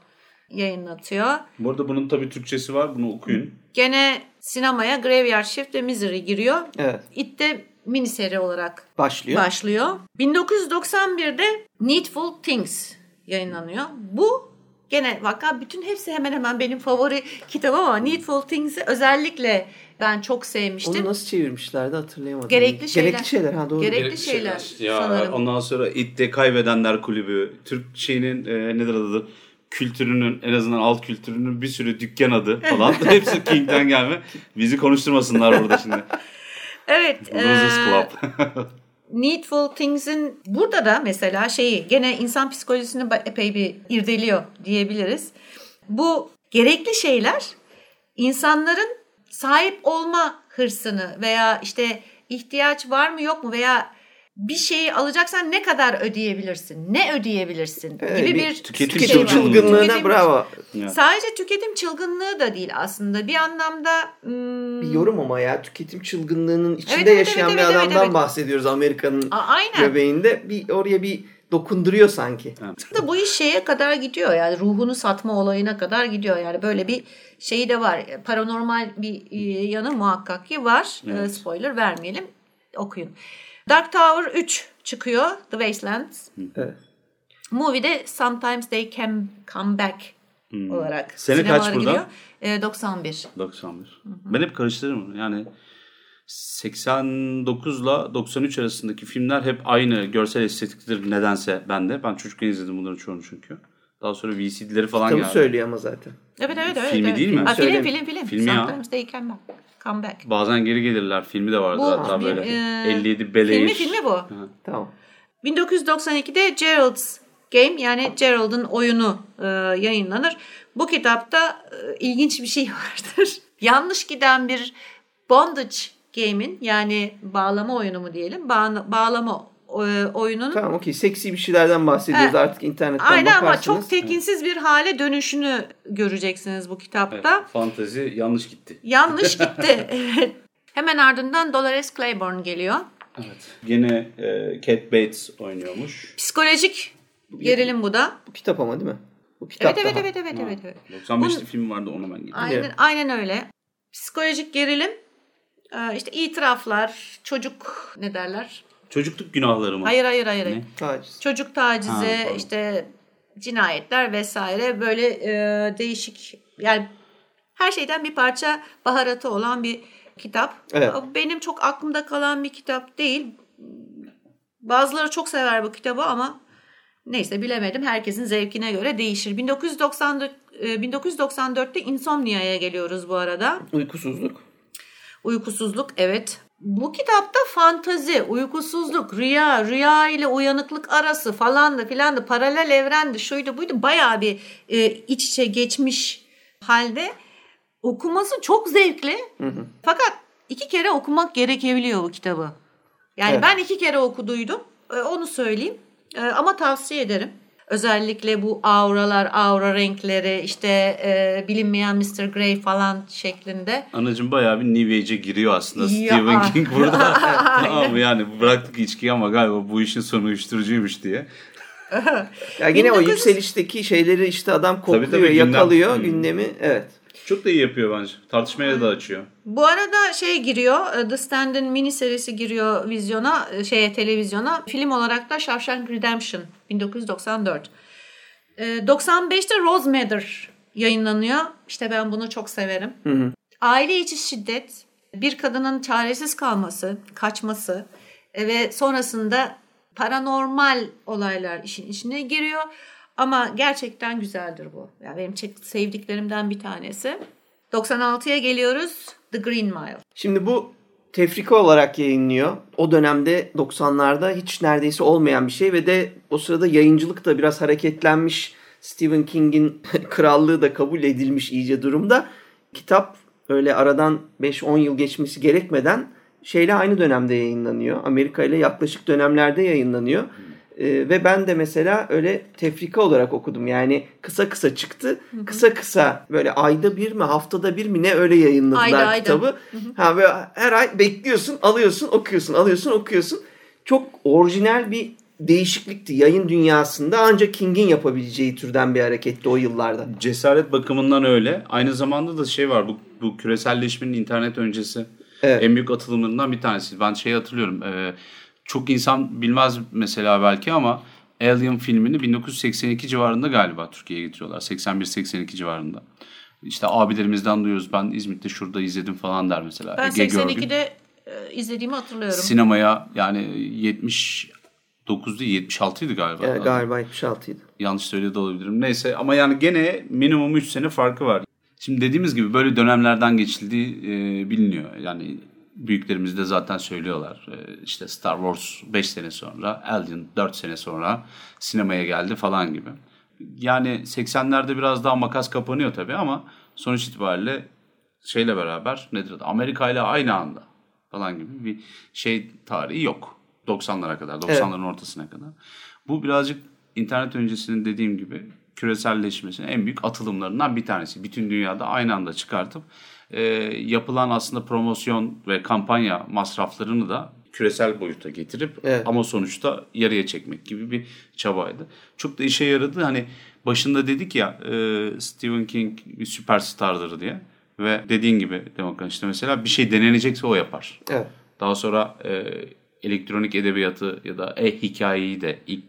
yayınlatıyor. Bu arada bunun tabii Türkçesi var. Bunu okuyun. Gene sinemaya Graveyard Shift ve Misery giriyor. Evet. It de miniseri olarak Başlıyor. başlıyor. 1991'de Needful Things yayınlanıyor. Bu gene vaka bütün hepsi hemen hemen benim favori kitabım ama Needful Things'i özellikle ben çok sevmiştim. Onu nasıl çevirmişlerdi hatırlayamadım. Gerekli şeyler. Gerekli şeyler ha doğru. Gerek- Gerekli şeyler Ya, sanırım. Ondan sonra İT'te Kaybedenler Kulübü. Türk şeyinin e, nedir adı? Kültürünün en azından alt kültürünün bir sürü dükkan adı falan. Hepsi King'den gelme. Bizi konuşturmasınlar burada şimdi. Evet. Losers eee, Club. Needful Things'in burada da mesela şeyi gene insan psikolojisini epey bir irdeliyor diyebiliriz. Bu gerekli şeyler insanların sahip olma hırsını veya işte ihtiyaç var mı yok mu veya bir şeyi alacaksan ne kadar ödeyebilirsin? Ne ödeyebilirsin? Evet, gibi bir bir, tüketim şey Tüketim var. çılgınlığına Tüketim- bravo. Sadece tüketim çılgınlığı da değil aslında. Bir anlamda hmm, Bir yorum ama ya tüketim çılgınlığının içinde Evet, evet, yaşayan evet, bir evet, evet, adamdan evet. bahsediyoruz Amerika'nın göbeğinde. Bir oraya bir dokunduruyor sanki. da bu iş şeye kadar gidiyor yani ruhunu satma olayına kadar gidiyor yani böyle bir şeyi de var paranormal bir e, yanı muhakkak ki var Evet. E, spoiler vermeyelim okuyun Dark Tower 3 çıkıyor The Wastelands Evet. Movie'de Sometimes They Can Come Back olarak Hmm. Sene kaç burada? giriyor. E, 91 91. Ben hep karıştırırım. Yani 89 ile 93 arasındaki filmler hep aynı görsel estetiktir nedense bende. Ben çocukken izledim bunların çoğunu çünkü. Daha sonra VCD'leri falan Kitabı geldi. söylüyor ama zaten. evet evet evet Filmi evet. değil mi? Ha, film Söyle. film film Filmi ya. Sometimes They Can Come Back Bazen geri gelirler. Filmi de vardı Bu hatta bir, böyle. e, 57 Belair. filmi filmi bu Tamam. 1992'de Gerald's Game yani Gerald'ın oyunu e, yayınlanır. Bu kitapta e, ilginç bir şey vardır. Yanlış giden bir bondage game'in yani bağlama oyunu mu diyelim bağ- bağlama oyunun Tamam okey. Seksi bir şeylerden bahsediyoruz Evet. artık internetten aynen ama bakarsınız. çok tekinsiz bir hale dönüşünü göreceksiniz bu kitapta. Evet, fantezi yanlış gitti. Yanlış gitti. Evet. Hemen ardından Dolores Claiborne geliyor. Evet. Gene e, Cat Bates oynuyormuş. Psikolojik gerilim bu da. Bu kitap ama değil mi? Bu kitap Evet evet daha. evet evet evet. evet. 95'te film vardı onu ben getirdim. Aynen, aynen öyle. Psikolojik gerilim, e, işte itiraflar, çocuk ne derler? Çocukluk günahları mı? Hayır hayır hayır. Ne? Taciz. Çocuk tacizi, Ha, pardon. işte cinayetler vesaire böyle e, değişik yani her şeyden bir parça baharatı olan bir kitap. Evet. Benim çok aklımda kalan bir kitap değil. Bazıları çok sever bu kitabı ama neyse bilemedim. Herkesin zevkine göre değişir. 1994 e, 1994'te Insomnia'ya geliyoruz bu arada. Uykusuzluk. Uykusuzluk evet. Bu kitapta fantazi, uykusuzluk, rüya, rüya ile uyanıklık arası falan da filan da paralel evrendi, şuydu buydu bayağı bir e, iç içe geçmiş halde okuması çok zevkli. Fakat iki kere okumak gerekebiliyor bu kitabı. Yani Evet. ben iki kere okuduydum. E, onu söyleyeyim. E, ama tavsiye ederim. Özellikle bu auralar, aura renkleri, işte e, bilinmeyen Mr. Grey falan şeklinde. Anacım bayağı bir New Age'e giriyor aslında Ya. Stephen King burada. tamam yani bıraktık içkiyi ama galiba bu işin sonu uyuşturucuymuş diye. Ya yine o 1900 yükselişteki şeyleri işte adam kokluyor, tabii, gündem. yakalıyor Hmm. gündemi. Evet. Çok da iyi yapıyor bence. Tartışmaya da açıyor. Bu arada şey giriyor, e, The Stand'in mini serisi giriyor vizyona, e, şeye televizyona. Film olarak da Shawshank Redemption 1994. E, 95'te Rose Matter yayınlanıyor. İşte ben bunu çok severim. Aile içi şiddet, bir kadının çaresiz kalması, kaçması e, ve sonrasında paranormal olaylar işin içine giriyor. Ama gerçekten güzeldir bu. Yani benim sevdiklerimden bir tanesi. 96'ya geliyoruz. The Green Mile. Şimdi bu tefrika olarak yayınlıyor. O dönemde 90'larda hiç neredeyse olmayan bir şey ve de o sırada yayıncılık da biraz hareketlenmiş. Stephen King'in krallığı da kabul edilmiş iyice durumda. Kitap öyle aradan 5-10 yıl geçmesi gerekmeden şeyle aynı dönemde yayınlanıyor. Amerika ile yaklaşık dönemlerde yayınlanıyor. Ee, ve ben de mesela öyle tefrika olarak okudum. Yani kısa kısa çıktı. Kısa kısa böyle ayda bir mi haftada bir mi ne öyle yayınladılar Ayda, ayda. kitabı. Ha ve her ay bekliyorsun, alıyorsun, okuyorsun, alıyorsun, okuyorsun. çok orijinal bir değişiklikti yayın dünyasında ancak King'in yapabileceği türden bir hareketti o yıllarda. Cesaret bakımından öyle. Aynı zamanda da şey var bu, bu küreselleşmenin internet öncesi Evet. en büyük atılımlarından bir tanesi. Ben şeyi hatırlıyorum. e, çok insan bilmez mesela belki ama Alien filmini 1982 civarında galiba Türkiye'ye getiriyorlar. 81-82 civarında. İşte abilerimizden duyuyoruz. Ben İzmit'te şurada izledim falan der mesela. Ben Ege Görgün. 82'de e, izlediğimi hatırlıyorum. Sinemaya yani 79 değil 76 idi galiba. Evet, galiba 76 idi. Yanlış söylüyor da olabilirim. Neyse ama yani gene minimum 3 sene farkı var. Şimdi dediğimiz gibi böyle dönemlerden geçildiği e, biliniyor. Yani büyüklerimiz de zaten söylüyorlar. E, işte Star Wars 5 sene sonra, Alien 4 sene sonra sinemaya geldi falan gibi. Yani 80'lerde biraz daha makas kapanıyor tabii ama sonuç itibariyle şeyle beraber nedir adı? Amerika ile aynı anda falan gibi bir şey tarihi yok. 90'lara kadar, 90'ların ortasına kadar. Bu birazcık internet öncesinin dediğim gibi küreselleşmesinin en büyük atılımlarından bir tanesi. Bütün dünyada aynı anda çıkartıp e, yapılan aslında promosyon ve kampanya masraflarını da küresel boyuta getirip Evet. ama sonuçta yarıya çekmek gibi bir çabaydı. Çok da işe yaradı. Hani başında dedik ya e, Stephen King bir süperstardır diye ve dediğin gibi Demokrat işte mesela bir şey denenecekse o yapar. Evet. Daha sonra e, elektronik edebiyatı ya da e-hikayeyi de ilk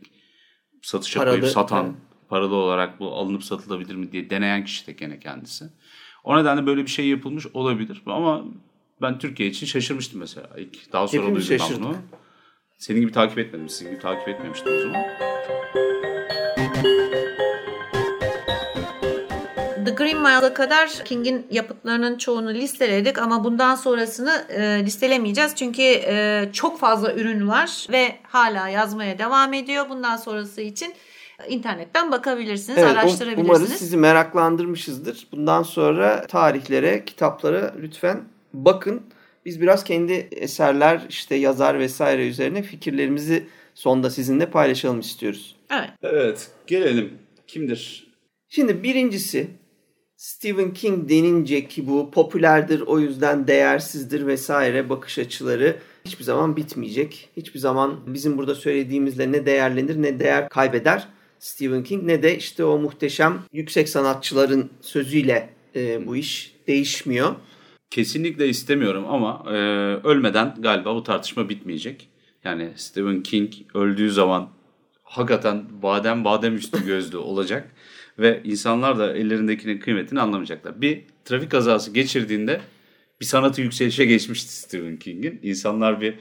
satışa Paralı, koyup satan, evet. paralı olarak bu alınıp satılabilir mi diye deneyen kişi de gene kendisi. O nedenle böyle bir şey yapılmış olabilir. Ama ben Türkiye için şaşırmıştım mesela. İlk daha sonra Hepimiz duydum ben bunu. Senin gibi takip etmedim. Sizin gibi takip etmemiştim o zaman. The Green Mile'a kadar King'in yapıtlarının çoğunu listeledik ama bundan sonrasını e, listelemeyeceğiz. Çünkü e, çok fazla ürün var ve hala yazmaya devam ediyor. Bundan sonrası için internetten bakabilirsiniz, Evet, um- araştırabilirsiniz. umarız sizi meraklandırmışızdır. Bundan sonra tarihlere, kitaplara lütfen bakın. Biz biraz kendi eserler, işte yazar vesaire üzerine fikirlerimizi sonda sizinle paylaşalım istiyoruz. Evet. Evet. Gelelim. Kimdir? Şimdi birincisi Stephen King denince ki bu popülerdir o yüzden değersizdir vesaire bakış açıları hiçbir zaman bitmeyecek. Hiçbir zaman bizim burada söylediğimizle ne değerlenir ne değer kaybeder Stephen King ne de işte o muhteşem yüksek sanatçıların sözüyle e, bu iş değişmiyor. Kesinlikle istemiyorum ama e, ölmeden galiba bu tartışma bitmeyecek. Yani Stephen King öldüğü zaman hakikaten badem badem üstü gözlü olacak ve insanlar da ellerindekinin kıymetini anlamayacaklar. Bir trafik kazası geçirdiğinde bir sanatı yükselişe geçmişti Stephen King'in. İnsanlar bir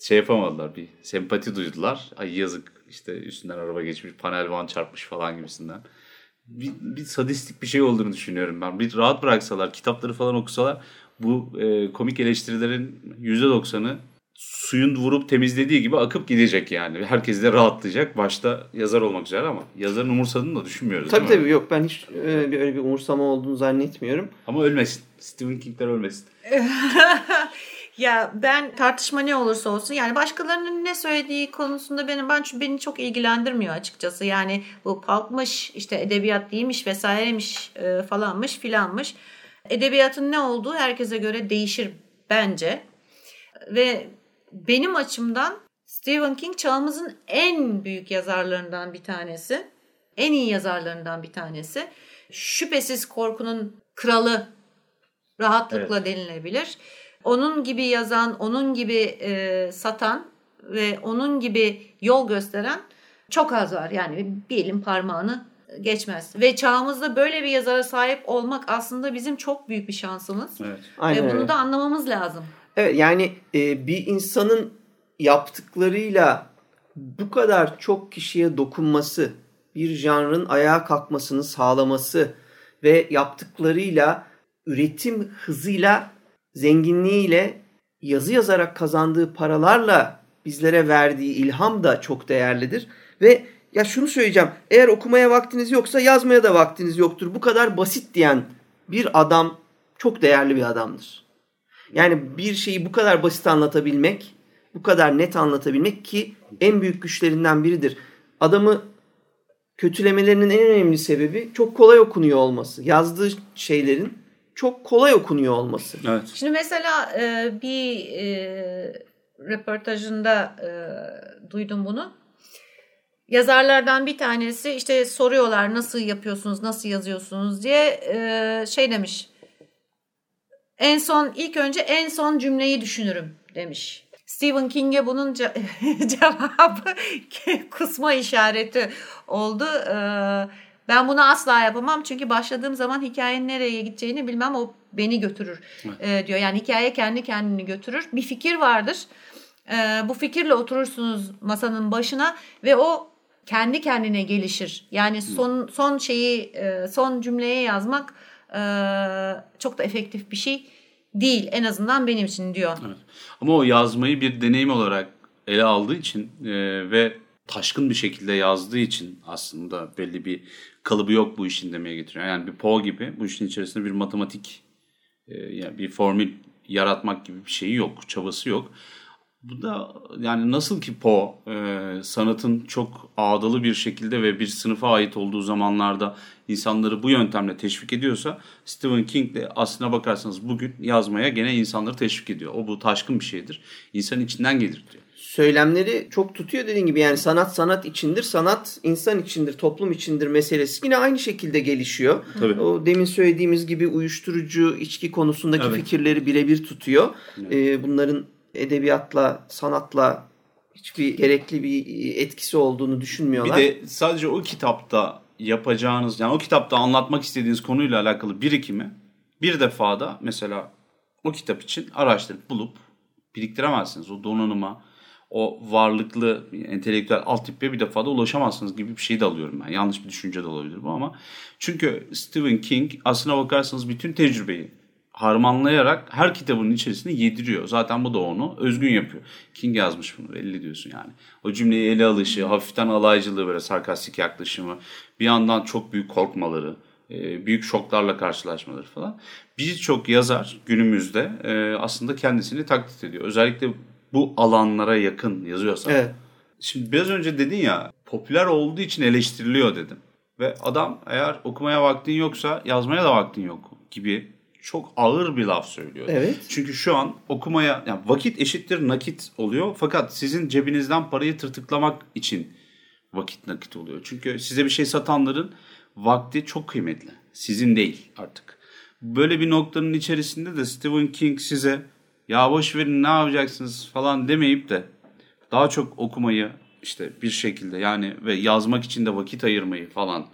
şey yapamadılar, bir sempati duydular. Ay yazık işte üstünden araba geçmiş, panel van çarpmış falan gibisinden. Bir, bir sadistik bir şey olduğunu düşünüyorum ben. Bir rahat bıraksalar, kitapları falan okusalar bu e, komik eleştirilerin %90'ı suyun vurup temizlediği gibi akıp gidecek yani. Herkes de rahatlayacak. Başta yazar olmak üzere ama yazarın umursadığını da düşünmüyoruz. Tabii tabii yok ben hiç e, bir- öyle bir umursama olduğunu zannetmiyorum. Ama ölmesin. Stephen King'ler ölmesin. Ya ben tartışma ne olursa olsun yani başkalarının ne söylediği konusunda benim ben beni çok ilgilendirmiyor açıkçası. Yani bu palkmış işte edebiyat değilmiş vesairemiş e, falanmış filanmış. Edebiyatın ne olduğu herkese göre değişir bence. Ve benim açımdan Stephen King çağımızın en büyük yazarlarından bir tanesi. En iyi yazarlarından bir tanesi. Şüphesiz korkunun kralı rahatlıkla denilebilir. Onun gibi yazan, onun gibi e, satan ve onun gibi yol gösteren çok az var. Yani bir elin parmağını geçmez. Ve çağımızda böyle bir yazara sahip olmak aslında bizim çok büyük bir şansımız. Evet. Aynen ve bunu öyle. da anlamamız lazım. Evet yani e, bir insanın yaptıklarıyla bu kadar çok kişiye dokunması, bir janrın ayağa kalkmasını sağlaması ve yaptıklarıyla üretim hızıyla, zenginliğiyle, yazı yazarak kazandığı paralarla bizlere verdiği ilham da çok değerlidir. Ve ya şunu söyleyeceğim. Eğer okumaya vaktiniz yoksa yazmaya da vaktiniz yoktur. Bu kadar basit diyen bir adam çok değerli bir adamdır. Yani bir şeyi bu kadar basit anlatabilmek, bu kadar net anlatabilmek ki en büyük güçlerinden biridir. Adamı kötülemelerinin en önemli sebebi çok kolay okunuyor olması. Yazdığı şeylerin çok kolay okunuyor olması. Evet. Şimdi mesela e, bir e, röportajında e, duydum bunu. Yazarlardan bir tanesi işte soruyorlar nasıl yapıyorsunuz, nasıl yazıyorsunuz diye e, şey demiş. En son ilk önce en son cümleyi düşünürüm demiş. Stephen King'e bunun ce- cevabı kusma işareti oldu. Ee, ben bunu asla yapamam çünkü başladığım zaman hikayenin nereye gideceğini bilmem o beni götürür ee, diyor. Yani hikaye kendi kendini götürür. Bir fikir vardır. Ee, bu fikirle oturursunuz masanın başına ve o kendi kendine gelişir. Yani son son şeyi e, son cümleye yazmak e, çok da efektif bir şey değil en azından benim için diyor. Evet. Ama o yazmayı bir deneyim olarak ele aldığı için e, ve taşkın bir şekilde yazdığı için aslında belli bir kalıbı yok bu işin demeye getiriyor. Yani bir Poe gibi bu işin içerisinde bir matematik e, yani bir formül yaratmak gibi bir şeyi yok, çabası yok. Bu da yani nasıl ki Poe e, sanatın çok ağdalı bir şekilde ve bir sınıfa ait olduğu zamanlarda insanları bu yöntemle teşvik ediyorsa Stephen King de aslına bakarsanız bugün yazmaya gene insanları teşvik ediyor. O bu taşkın bir şeydir. İnsanın içinden gelir diyor. Söylemleri çok tutuyor dediğin gibi yani sanat sanat içindir, sanat insan içindir, toplum içindir meselesi yine aynı şekilde gelişiyor. Tabii. O demin söylediğimiz gibi uyuşturucu, içki konusundaki Evet. fikirleri birebir tutuyor. Ee, bunların edebiyatla, sanatla hiçbir gerekli bir etkisi olduğunu Bir düşünmüyorlar. de sadece o kitapta yapacağınız yani o kitapta anlatmak istediğiniz konuyla alakalı birikimi bir defada mesela o kitap için araştırıp bulup biriktiremezsiniz. O donanıma, o varlıklı entelektüel altyapıya bir defada ulaşamazsınız gibi bir şey de alıyorum ben. Yanlış bir düşünce de olabilir bu ama. Çünkü Stephen King aslına bakarsanız bütün tecrübeyi harmanlayarak her kitabının içerisine yediriyor. Zaten bu da onu özgün yapıyor. King yazmış bunu belli diyorsun yani. O cümleyi ele alışı, hafiften alaycılığı böyle sarkastik yaklaşımı, bir yandan çok büyük korkmaları, e, büyük şoklarla karşılaşmaları falan. Birçok yazar günümüzde e, aslında kendisini taklit ediyor. Özellikle bu alanlara yakın yazıyorsa. Evet. Şimdi biraz önce dedin ya popüler olduğu için eleştiriliyor dedim. Ve adam eğer okumaya vaktin yoksa yazmaya da vaktin yok gibi çok ağır bir laf söylüyor. Evet. Çünkü şu an okumaya yani vakit eşittir nakit oluyor. Fakat sizin cebinizden parayı tırtıklamak için vakit nakit oluyor. Çünkü size bir şey satanların vakti çok kıymetli. Sizin değil artık. Böyle bir noktanın içerisinde de Stephen King size ya boş verin ne yapacaksınız falan demeyip de daha çok okumayı işte bir şekilde yani ve yazmak için de vakit ayırmayı falan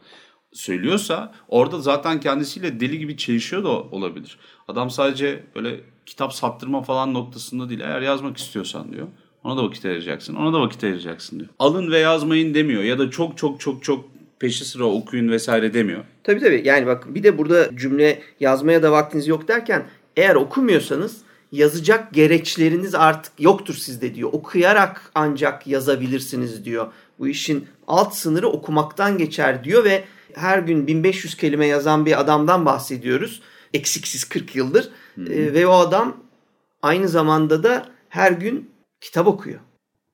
söylüyorsa orada zaten kendisiyle deli gibi çelişiyor da olabilir. Adam sadece böyle kitap sattırma falan noktasında değil. Eğer yazmak istiyorsan diyor. Ona da vakit ayıracaksın. Ona da vakit ayıracaksın diyor. Alın ve yazmayın demiyor. Ya da çok çok çok çok peşi sıra okuyun vesaire demiyor. Tabii tabii. Yani bak bir de burada cümle yazmaya da vaktiniz yok derken eğer okumuyorsanız yazacak gereçleriniz artık yoktur sizde diyor. Okuyarak ancak yazabilirsiniz diyor. Bu işin alt sınırı okumaktan geçer diyor ve her gün 1500 kelime yazan bir adamdan bahsediyoruz. Eksiksiz 40 yıldır. Ee, ve o adam aynı zamanda da her gün kitap okuyor.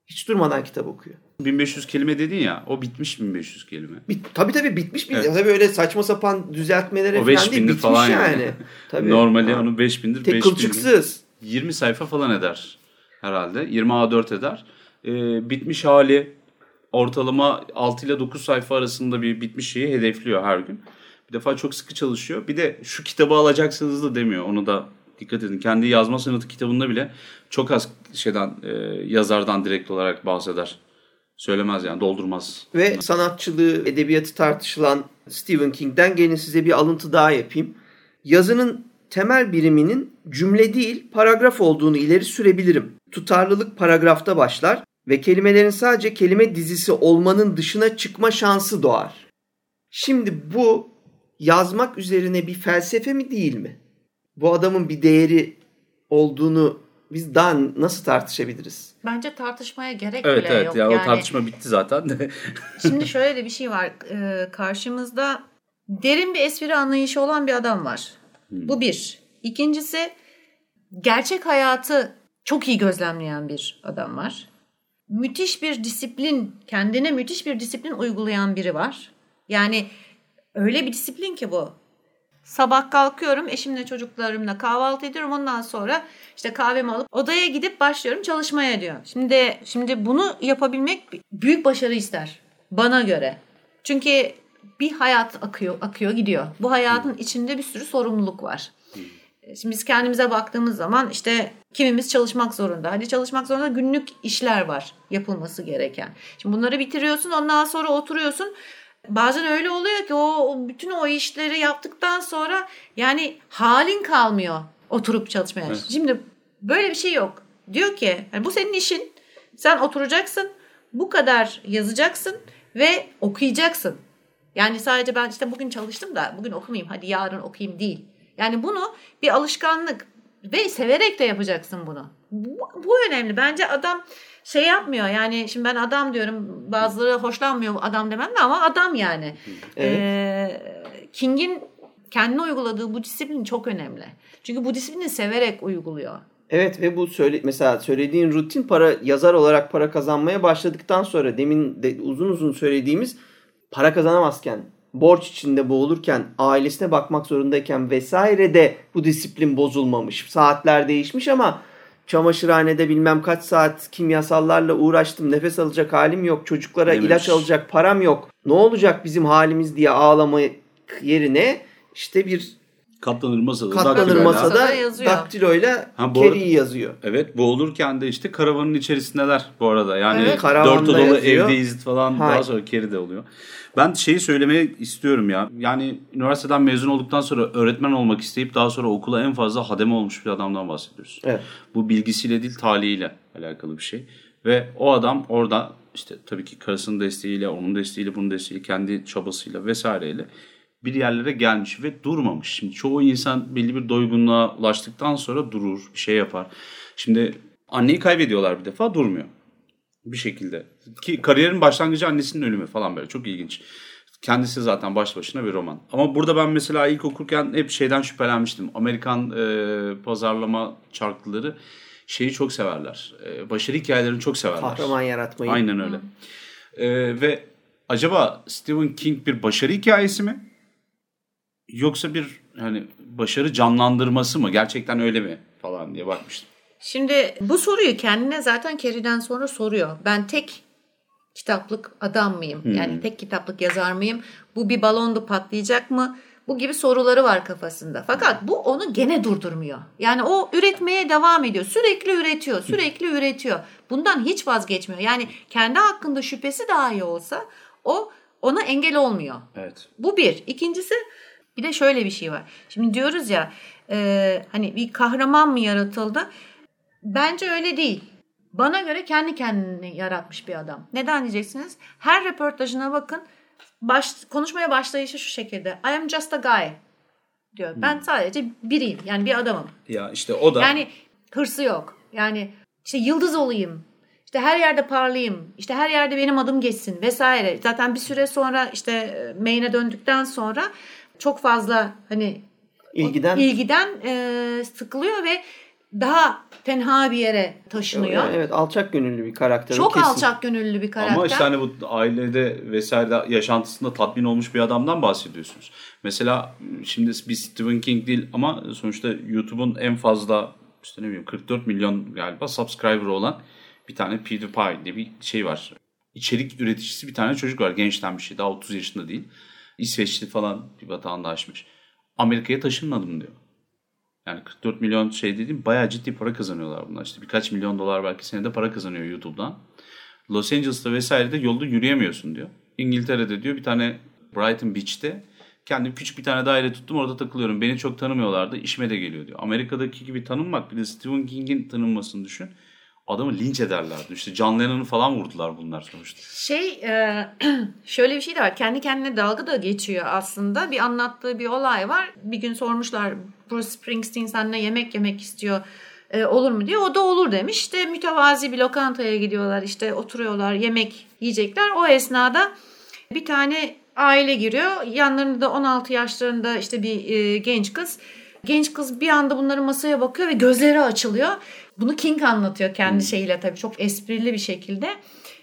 Hiç durmadan kitap okuyor. 1500 kelime dedin ya o bitmiş 1500 kelime. Bit, tabii tabii bitmiş. Bir, Evet. Tabii öyle saçma sapan düzeltmelere O falan 5000'dir değil. Bitmiş falan yani. yani. Tabii. Normali Ha. onun 5000'dir. Tek 5000'dir. kılçıksız. 20 sayfa falan eder herhalde. 20 A4 eder. Ee, bitmiş hali ortalama 6 ile 9 sayfa arasında bir bitmiş şeyi hedefliyor her gün. Bir defa çok sıkı çalışıyor. Bir de şu kitabı alacaksınız da demiyor. Onu da dikkat edin. Kendi yazma sanatı kitabında bile çok az şeyden e, yazardan direkt olarak bahseder. Söylemez yani doldurmaz. Ve sanatçılığı, edebiyatı tartışılan Stephen King'den gelin size bir alıntı daha yapayım. Yazının temel biriminin cümle değil paragraf olduğunu ileri sürebilirim. Tutarlılık paragrafta başlar ve kelimelerin sadece kelime dizisi olmanın dışına çıkma şansı doğar. Şimdi bu yazmak üzerine bir felsefe mi değil mi? Bu adamın bir değeri olduğunu biz daha nasıl tartışabiliriz? Bence tartışmaya gerek Evet bile evet yok. ya yani, o tartışma bitti zaten de. Şimdi şöyle de bir şey var. Ee, karşımızda derin bir espri anlayışı olan bir adam var. Bu bir. İkincisi gerçek hayatı çok iyi gözlemleyen bir adam var. Müthiş bir disiplin, kendine müthiş bir disiplin uygulayan biri var. Yani öyle bir disiplin ki bu. Sabah kalkıyorum eşimle çocuklarımla kahvaltı ediyorum ondan sonra işte kahvemi alıp odaya gidip başlıyorum çalışmaya diyor. Şimdi şimdi bunu yapabilmek büyük başarı ister bana göre. Çünkü bir hayat akıyor akıyor gidiyor. Bu hayatın içinde bir sürü sorumluluk var. Şimdi biz kendimize baktığımız zaman işte kimimiz çalışmak zorunda. Hadi çalışmak zorunda günlük işler var yapılması gereken. Şimdi bunları bitiriyorsun ondan sonra oturuyorsun. Bazen öyle oluyor ki o bütün o işleri yaptıktan sonra yani halin kalmıyor oturup çalışmaya. Evet. Şimdi böyle bir şey yok. Diyor ki yani bu senin işin. Sen oturacaksın. Bu kadar yazacaksın ve okuyacaksın. Yani sadece ben işte bugün çalıştım da bugün okumayayım hadi yarın okuyayım değil. Yani bunu bir alışkanlık ve severek de yapacaksın bunu. Bu, bu önemli. Bence adam şey yapmıyor yani şimdi ben adam diyorum bazıları hoşlanmıyor adam demem de ama adam yani. Evet. Ee, King'in kendine uyguladığı bu disiplin çok önemli. Çünkü bu disiplini severek uyguluyor. Evet ve bu söyle mesela söylediğin rutin para yazar olarak para kazanmaya başladıktan sonra demin de uzun uzun söylediğimiz para kazanamazken borç içinde boğulurken, ailesine bakmak zorundayken vesaire de bu disiplin bozulmamış. Saatler değişmiş ama çamaşırhanede bilmem kaç saat kimyasallarla uğraştım. Nefes alacak halim yok. Çocuklara Demiş. ilaç alacak param yok. Ne olacak bizim halimiz diye ağlamak yerine işte bir Katlanır masada. Katlanır masada yazıyor. daktiloyla ha, Kerry'i yazıyor. Evet bu olurken de işte karavanın içerisindeler bu arada. Yani evet, dört odalı yazıyor. evdeyiz falan ha. daha sonra Kerry de oluyor. Ben şeyi söylemeye istiyorum ya. Yani üniversiteden mezun olduktan sonra öğretmen olmak isteyip daha sonra okula en fazla hademe olmuş bir adamdan bahsediyoruz. Evet. Bu bilgisiyle değil talihiyle alakalı bir şey. Ve o adam orada işte tabii ki karısının desteğiyle, onun desteğiyle, bunun desteğiyle, kendi çabasıyla vesaireyle bir yerlere gelmiş ve durmamış. Şimdi çoğu insan belli bir doygunluğa ulaştıktan sonra durur, bir şey yapar. Şimdi anneyi kaybediyorlar bir defa durmuyor. Bir şekilde. Ki kariyerin başlangıcı annesinin ölümü falan böyle çok ilginç. Kendisi zaten baş başına bir roman. Ama burada ben mesela ilk okurken hep şeyden şüphelenmiştim. Amerikan e, pazarlama çarkları şeyi çok severler. E, başarı hikayelerini çok severler. Kahraman yaratmayı. Aynen öyle. E, ve acaba Stephen King bir başarı hikayesi mi? Yoksa bir hani başarı canlandırması mı? Gerçekten öyle mi? Falan diye bakmıştım. Şimdi bu soruyu kendine zaten Kerry'den sonra soruyor. Ben tek kitaplık adam mıyım? Hmm. Yani tek kitaplık yazar mıyım? Bu bir balonda patlayacak mı? Bu gibi soruları var kafasında. Fakat bu onu gene durdurmuyor. Yani o üretmeye devam ediyor. Sürekli üretiyor, sürekli üretiyor. Bundan hiç vazgeçmiyor. Yani kendi hakkında şüphesi daha iyi olsa o ona engel olmuyor. Evet. Bu bir. İkincisi bir de şöyle bir şey var. Şimdi diyoruz ya e, hani bir kahraman mı yaratıldı? Bence öyle değil. Bana göre kendi kendini yaratmış bir adam. Neden diyeceksiniz? Her röportajına bakın. Baş, konuşmaya başlayışı şu şekilde. I am just a guy diyor. Ben hmm. sadece biriyim. Yani bir adamım. Ya işte o da. Yani hırsı yok. Yani işte yıldız olayım. İşte her yerde parlayayım. İşte her yerde benim adım geçsin vesaire. Zaten bir süre sonra işte e, main'e döndükten sonra çok fazla hani ilgiden ilgiden e, sıkılıyor ve daha tenha bir yere taşınıyor. Evet alçak gönüllü bir karakter. Çok kesin. alçak gönüllü bir karakter. Ama işte hani bu ailede vesaire yaşantısında tatmin olmuş bir adamdan bahsediyorsunuz. Mesela şimdi bir Stephen King değil ama sonuçta YouTube'un en fazla işte ne bileyim 44 milyon galiba subscriber olan bir tane PewDiePie diye bir şey var. İçerik üreticisi bir tane çocuk var. Gençten bir şey. Daha 30 yaşında değil. İsveçli falan bir vatandaşmış. Amerika'ya taşınmadım diyor. Yani 44 milyon şey dediğim bayağı ciddi para kazanıyorlar bunlar. İşte birkaç milyon dolar belki senede para kazanıyor YouTube'dan. Los Angeles'ta vesairede yolda yürüyemiyorsun diyor. İngiltere'de diyor bir tane Brighton Beach'te kendim küçük bir tane daire tuttum orada takılıyorum. Beni çok tanımıyorlardı işime de geliyor diyor. Amerika'daki gibi tanınmak bir de Stephen King'in tanınmasını düşün adamı linç ederlerdi. İşte John Lennon'ı falan vurdular bunlar sonuçta. Şey e, şöyle bir şey de var. Kendi kendine dalga da geçiyor aslında. Bir anlattığı bir olay var. Bir gün sormuşlar Bruce Springsteen seninle yemek yemek istiyor. E, olur mu diye. O da olur demiş. İşte mütevazi bir lokantaya gidiyorlar. İşte oturuyorlar yemek yiyecekler. O esnada bir tane aile giriyor. Yanlarında 16 yaşlarında işte bir e, genç kız. Genç kız bir anda bunların masaya bakıyor ve gözleri açılıyor. Bunu King anlatıyor kendi hmm. şeyiyle tabii çok esprili bir şekilde.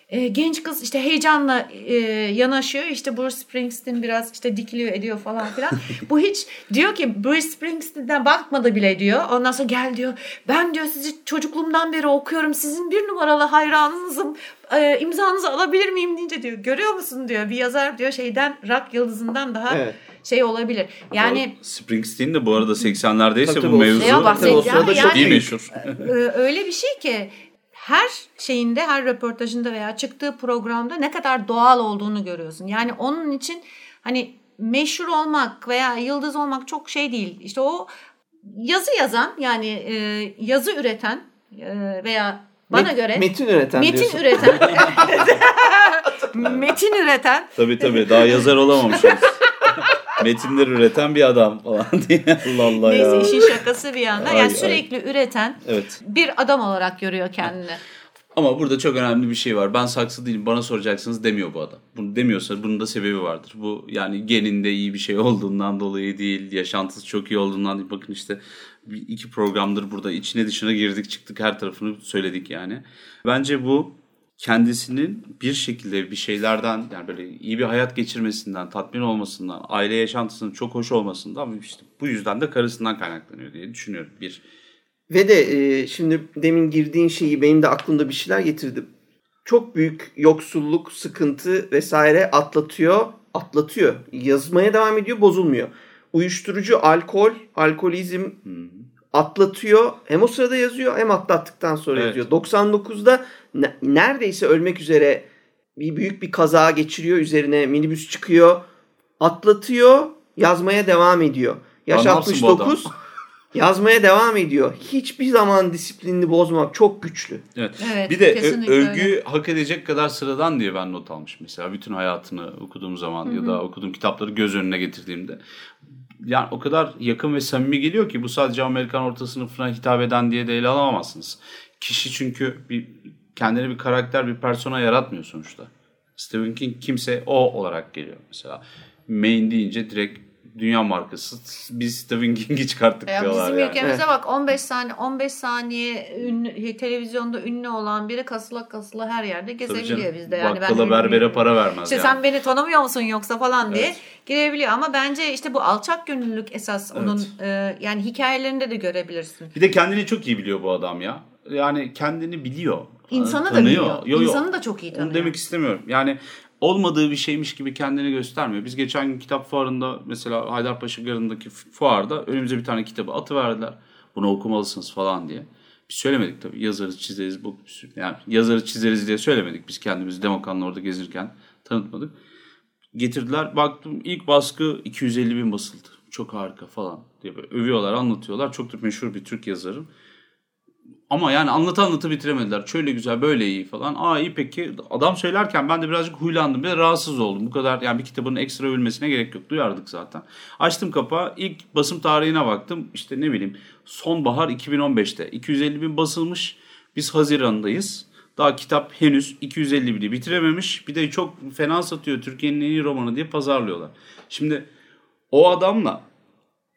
e, genç kız işte heyecanla e, yanaşıyor. İşte Bruce Springsteen biraz işte dikiliyor ediyor falan filan. Bu hiç diyor ki Bruce Springsteen'den bakmadı bile diyor. Ondan sonra gel diyor. Ben diyor sizi çocukluğumdan beri okuyorum. Sizin bir numaralı hayranınızım. E, imzanızı alabilir miyim deyince diyor. Görüyor musun diyor. Bir yazar diyor şeyden rock yıldızından daha Evet. Şey olabilir. Yani Springsteen de bu arada 80'lerdeyse Tabii, bu mevzu Ya sırada yani- çok meşhur. Ee, öyle bir şey ki her şeyinde, her röportajında veya çıktığı programda ne kadar doğal olduğunu görüyorsun. Yani onun için hani meşhur olmak veya yıldız olmak çok şey değil. İşte o yazı yazan yani e, yazı üreten e, veya bana Met- göre metin üreten metin diyorsun. üreten metin üreten Tabii tabii daha yazar olamamışız. Metinler üreten bir adam falan diye. Allah Allah ya. neyse işin şakası bir yana Ay, yani ay. sürekli üreten Evet. bir adam olarak görüyor kendini. Ama burada çok önemli bir şey var. Ben saksı değilim bana soracaksınız demiyor bu adam. Bunu demiyorsa bunun da sebebi vardır. Bu yani geninde iyi bir şey olduğundan dolayı değil. Yaşantısı çok iyi olduğundan değil. Bakın işte iki programdır burada içine dışına girdik çıktık her tarafını söyledik yani. Bence bu kendisinin bir şekilde bir şeylerden yani böyle iyi bir hayat geçirmesinden, tatmin olmasından, aile yaşantısının çok hoş olmasından işte bu yüzden de karısından kaynaklanıyor diye düşünüyorum. Bir Ve de e, şimdi demin girdiğin şeyi benim de aklımda bir şeyler getirdi. Çok büyük yoksulluk, sıkıntı vesaire atlatıyor, atlatıyor. Yazmaya devam ediyor, bozulmuyor. Uyuşturucu, alkol, alkolizm atlatıyor. Hem o sırada yazıyor hem atlattıktan sonra Evet. yazıyor. 99'da ne- neredeyse ölmek üzere bir büyük bir kaza geçiriyor. Üzerine minibüs çıkıyor. Atlatıyor, yazmaya devam ediyor. Yaş Ya ne yapsın bu adam? 69. yazmaya devam ediyor. Hiçbir zaman disiplinini bozmak çok güçlü. Evet. Evet, bir de ö- kesinlikle övgüyü öyle. hak edecek kadar sıradan diye ben not almışım mesela. Bütün hayatını okuduğum zaman ya da okuduğum kitapları göz önüne getirdiğimde. Yani o kadar yakın ve samimi geliyor ki bu sadece Amerikan orta sınıfına hitap eden diye de ele alamazsınız. Kişi çünkü bir kendine bir karakter, bir persona yaratmıyor sonuçta. Stephen King kimse o olarak geliyor mesela. Main deyince direkt dünya markası. Biz Stephen King'i çıkarttık Ya diyorlar bizim yani. ülkemize bak 15 saniye 15 saniye ünlü, televizyonda ünlü olan biri kasıla kasıla her yerde gezebiliyor canım, bizde. Yani Bakkala ben berbere para vermez İşte yani. sen beni tanımıyor musun yoksa falan diye Evet. girebiliyor ama bence işte bu alçak gönüllülük esas onun e, yani hikayelerinde de görebilirsin. Bir de kendini çok iyi biliyor bu adam ya. Yani kendini biliyor. İnsanı da Tanıyor. biliyor. Yo, yo. İnsanı da çok iyi tanıyor. Onu demek istemiyorum. Yani olmadığı bir şeymiş gibi kendini göstermiyor. Biz geçen gün kitap fuarında mesela Haydarpaşa Garı'ndaki fuarda önümüze bir tane kitabı atıverdiler. Bunu okumalısınız falan diye. Biz söylemedik tabii. Yazarız, çizeriz. Bu, yani yazarız, çizeriz diye söylemedik. Biz kendimizi Demokan'la orada gezirken tanıtmadık. Getirdiler. Baktım ilk baskı 250 bin basıldı. Çok harika falan diye böyle övüyorlar, anlatıyorlar. Çok da meşhur bir Türk yazarı. Ama yani anlatı anlatı bitiremediler. Şöyle güzel, böyle iyi falan. Aa iyi peki. Adam söylerken ben de birazcık huylandım. De rahatsız oldum. Bu kadar yani bir kitabın ekstra övülmesine gerek yok. Duyardık zaten. Açtım kapağı. ilk basım tarihine baktım. İşte ne bileyim sonbahar 2015'te. 250 bin basılmış. Biz Haziran'dayız. Daha kitap henüz 250 bini bitirememiş. Bir de çok fena satıyor. Türkiye'nin en iyi romanı diye pazarlıyorlar. Şimdi o adamla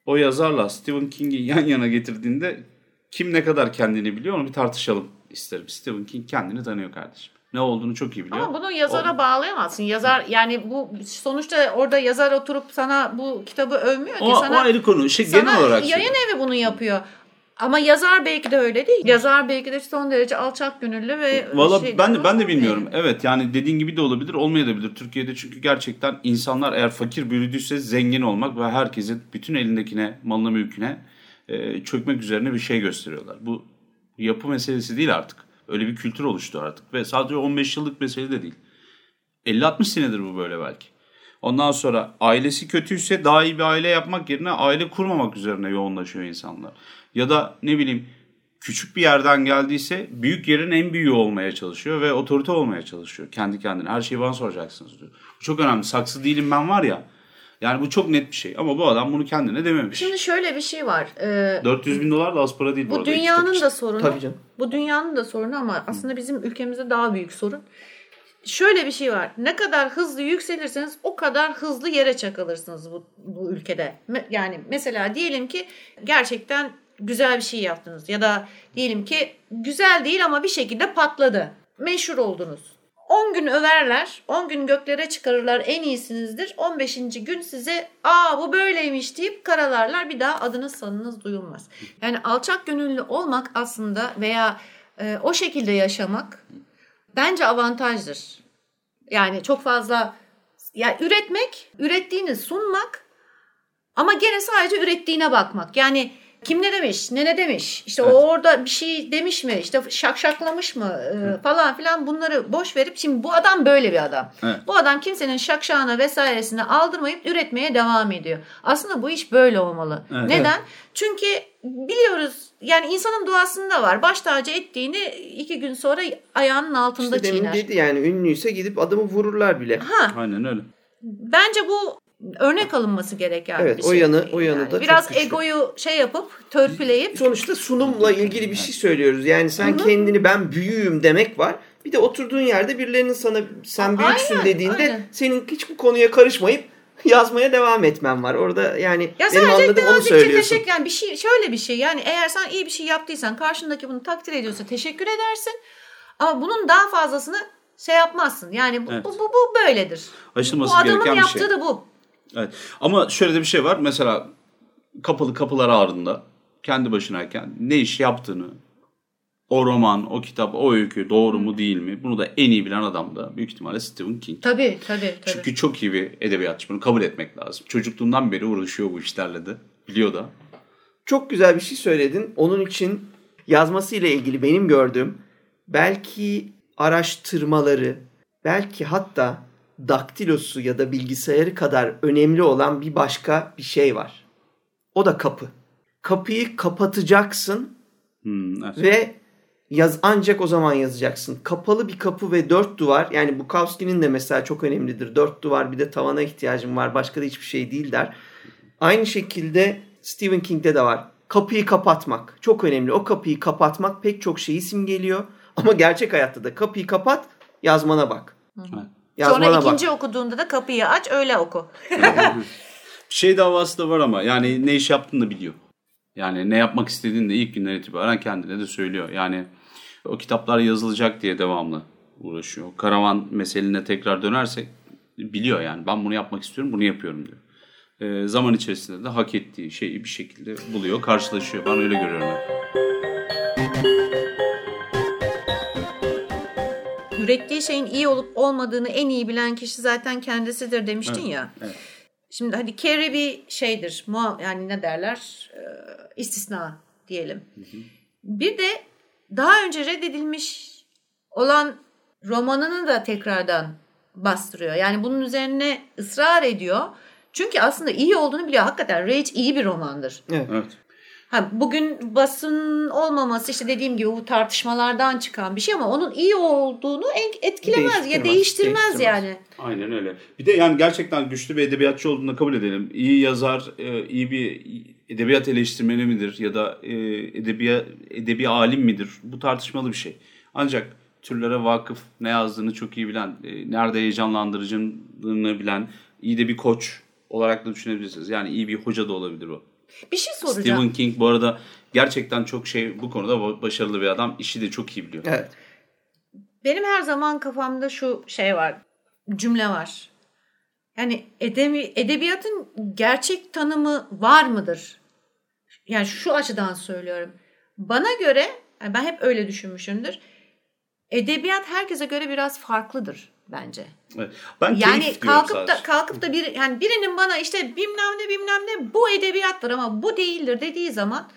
o yazarla Stephen King'i yan yana getirdiğinde kim ne kadar kendini biliyor onu bir tartışalım isterim. Stephen King kendini tanıyor kardeşim. Ne olduğunu çok iyi biliyor. Ama bunu yazara O- bağlayamazsın. Yazar yani bu sonuçta orada yazar oturup sana bu kitabı övmüyor ki o, o sana ayrı konu. Şey, sana genel olarak yayın evi bunu yapıyor. Ama yazar belki de öyle değil. Yazar belki de son derece alçak gönüllü ve Valla şey- ben de ben de bilmiyorum. Evet yani dediğin gibi de olabilir, olmayabilir. Türkiye'de çünkü gerçekten insanlar eğer fakir büyüdüyse zengin olmak ve herkesin bütün elindekine, malına, mülküne e, çökmek üzerine bir şey gösteriyorlar. Bu yapı meselesi değil artık. Öyle bir kültür oluştu artık ve sadece 15 yıllık mesele de değil. 50-60 senedir bu böyle belki. Ondan sonra ailesi kötüyse daha iyi bir aile yapmak yerine aile kurmamak üzerine yoğunlaşıyor insanlar. Ya da ne bileyim küçük bir yerden geldiyse büyük yerin en büyüğü olmaya çalışıyor ve otorite olmaya çalışıyor kendi kendine. Her şeyi bana soracaksınız diyor. Bu çok önemli. Saksı değilim ben var ya. Yani bu çok net bir şey ama bu adam bunu kendine dememiş. Şimdi şöyle bir şey var. Ee, 400 bin dolar da az para değil bu, bu arada. dünyanın da sorunu. Tabii canım. Bu dünyanın da sorunu ama aslında bizim ülkemizde daha büyük sorun. Şöyle bir şey var. Ne kadar hızlı yükselirseniz o kadar hızlı yere çakılırsınız bu, bu ülkede. Yani mesela diyelim ki gerçekten güzel bir şey yaptınız ya da diyelim ki güzel değil ama bir şekilde patladı. Meşhur oldunuz. 10 gün överler, 10 gün göklere çıkarırlar en iyisinizdir. 15. gün size aa bu böyleymiş deyip karalarlar bir daha adınız sanınız duyulmaz. Yani alçak gönüllü olmak aslında veya e, o şekilde yaşamak bence avantajdır. Yani çok fazla ya üretmek, ürettiğini sunmak ama gene sadece ürettiğine bakmak. Yani kim ne demiş, ne ne demiş, işte evet. o orada bir şey demiş mi, işte şakşaklamış mı e, falan filan bunları boş verip şimdi bu adam böyle bir adam. Evet. Bu adam kimsenin şakşağına vesairesini aldırmayıp üretmeye devam ediyor. Aslında bu iş böyle olmalı. Evet. Neden? Çünkü biliyoruz yani insanın doğasında var. Baş tacı ettiğini iki gün sonra ayağının altında işte çiğner. dedi yani ünlüyse gidip adamı vururlar bile. Ha. Aynen öyle. Bence bu örnek alınması gereken evet, bir şey. o yanı o yanı yani da biraz çok egoyu şey yapıp törpüleyip sonuçta sunumla ilgili bir şey söylüyoruz. Yani sen Hı-hı. kendini ben büyüğüm demek var. Bir de oturduğun yerde birilerinin sana sen büyüksün aynen, dediğinde aynen. senin hiç bu konuya karışmayıp yazmaya devam etmen var. Orada yani ya benim anladığım onu söylüyorsun. Teşekkür, yani bir şey şöyle bir şey yani eğer sen iyi bir şey yaptıysan karşındaki bunu takdir ediyorsa teşekkür edersin. Ama bunun daha fazlasını şey yapmazsın. Yani bu, evet. bu, bu, bu böyledir. Aşılması bu adamın gereken yaptığı bir şey. da bu. Evet. Ama şöyle de bir şey var. Mesela kapalı kapılar ağrında kendi başınayken ne iş yaptığını o roman, o kitap, o öykü doğru mu değil mi? Bunu da en iyi bilen adam da büyük ihtimalle Stephen King. Tabii tabii. tabii. Çünkü çok iyi bir edebiyatçı. Bunu kabul etmek lazım. Çocukluğundan beri uğraşıyor bu işlerle de. Biliyor da. Çok güzel bir şey söyledin. Onun için yazması ile ilgili benim gördüğüm belki araştırmaları, belki hatta daktilosu ya da bilgisayarı kadar önemli olan bir başka bir şey var. O da kapı. Kapıyı kapatacaksın hmm, evet. ve yaz ancak o zaman yazacaksın. Kapalı bir kapı ve dört duvar yani Bukowski'nin de mesela çok önemlidir. Dört duvar bir de tavana ihtiyacım var başka da hiçbir şey değil der. Aynı şekilde Stephen King'de de var. Kapıyı kapatmak çok önemli. O kapıyı kapatmak pek çok şeyi simgeliyor. Ama gerçek hayatta da kapıyı kapat yazmana bak. Hı. Yazmana Sonra ikinci bak. okuduğunda da kapıyı aç öyle oku. bir şey davası da var ama yani ne iş yaptığını da biliyor. Yani ne yapmak istediğini de ilk günden itibaren kendine de söylüyor. Yani o kitaplar yazılacak diye devamlı uğraşıyor. Karavan meseline tekrar dönersek biliyor yani ben bunu yapmak istiyorum bunu yapıyorum diyor. E, zaman içerisinde de hak ettiği şeyi bir şekilde buluyor, karşılaşıyor. Ben öyle görüyorum. Ürettiği şeyin iyi olup olmadığını en iyi bilen kişi zaten kendisidir demiştin evet, ya. Evet. Şimdi hadi Carrie bir şeydir. Yani ne derler? E, istisna diyelim. Hı hı. Bir de daha önce reddedilmiş olan romanını da tekrardan bastırıyor. Yani bunun üzerine ısrar ediyor. Çünkü aslında iyi olduğunu biliyor. Hakikaten Rage iyi bir romandır. Evet. evet. Ha, bugün basın olmaması işte dediğim gibi bu tartışmalardan çıkan bir şey ama onun iyi olduğunu etkilemez ya değiştirmez, değiştirmez yani. Aynen öyle. Bir de yani gerçekten güçlü bir edebiyatçı olduğunu kabul edelim. İyi yazar, e, iyi bir edebiyat eleştirmeni midir ya da e, edebi edebi alim midir? Bu tartışmalı bir şey. Ancak türlere vakıf, ne yazdığını çok iyi bilen, e, nerede heyecanlandırıcını bilen, iyi de bir koç olarak da düşünebilirsiniz. Yani iyi bir hoca da olabilir o. Bir şey soracağım. Stephen King bu arada gerçekten çok şey bu konuda başarılı bir adam. İşi de çok iyi biliyor. Evet. Benim her zaman kafamda şu şey var. Cümle var. Yani edebi, edebiyatın gerçek tanımı var mıdır? Yani şu açıdan söylüyorum. Bana göre, yani ben hep öyle düşünmüşümdür. Edebiyat herkese göre biraz farklıdır bence. Evet. Ben yani kalkıp sadece. da kalkıp da bir yani birinin bana işte bilmem ne bilmem ne bu edebiyattır ama bu değildir dediği zaman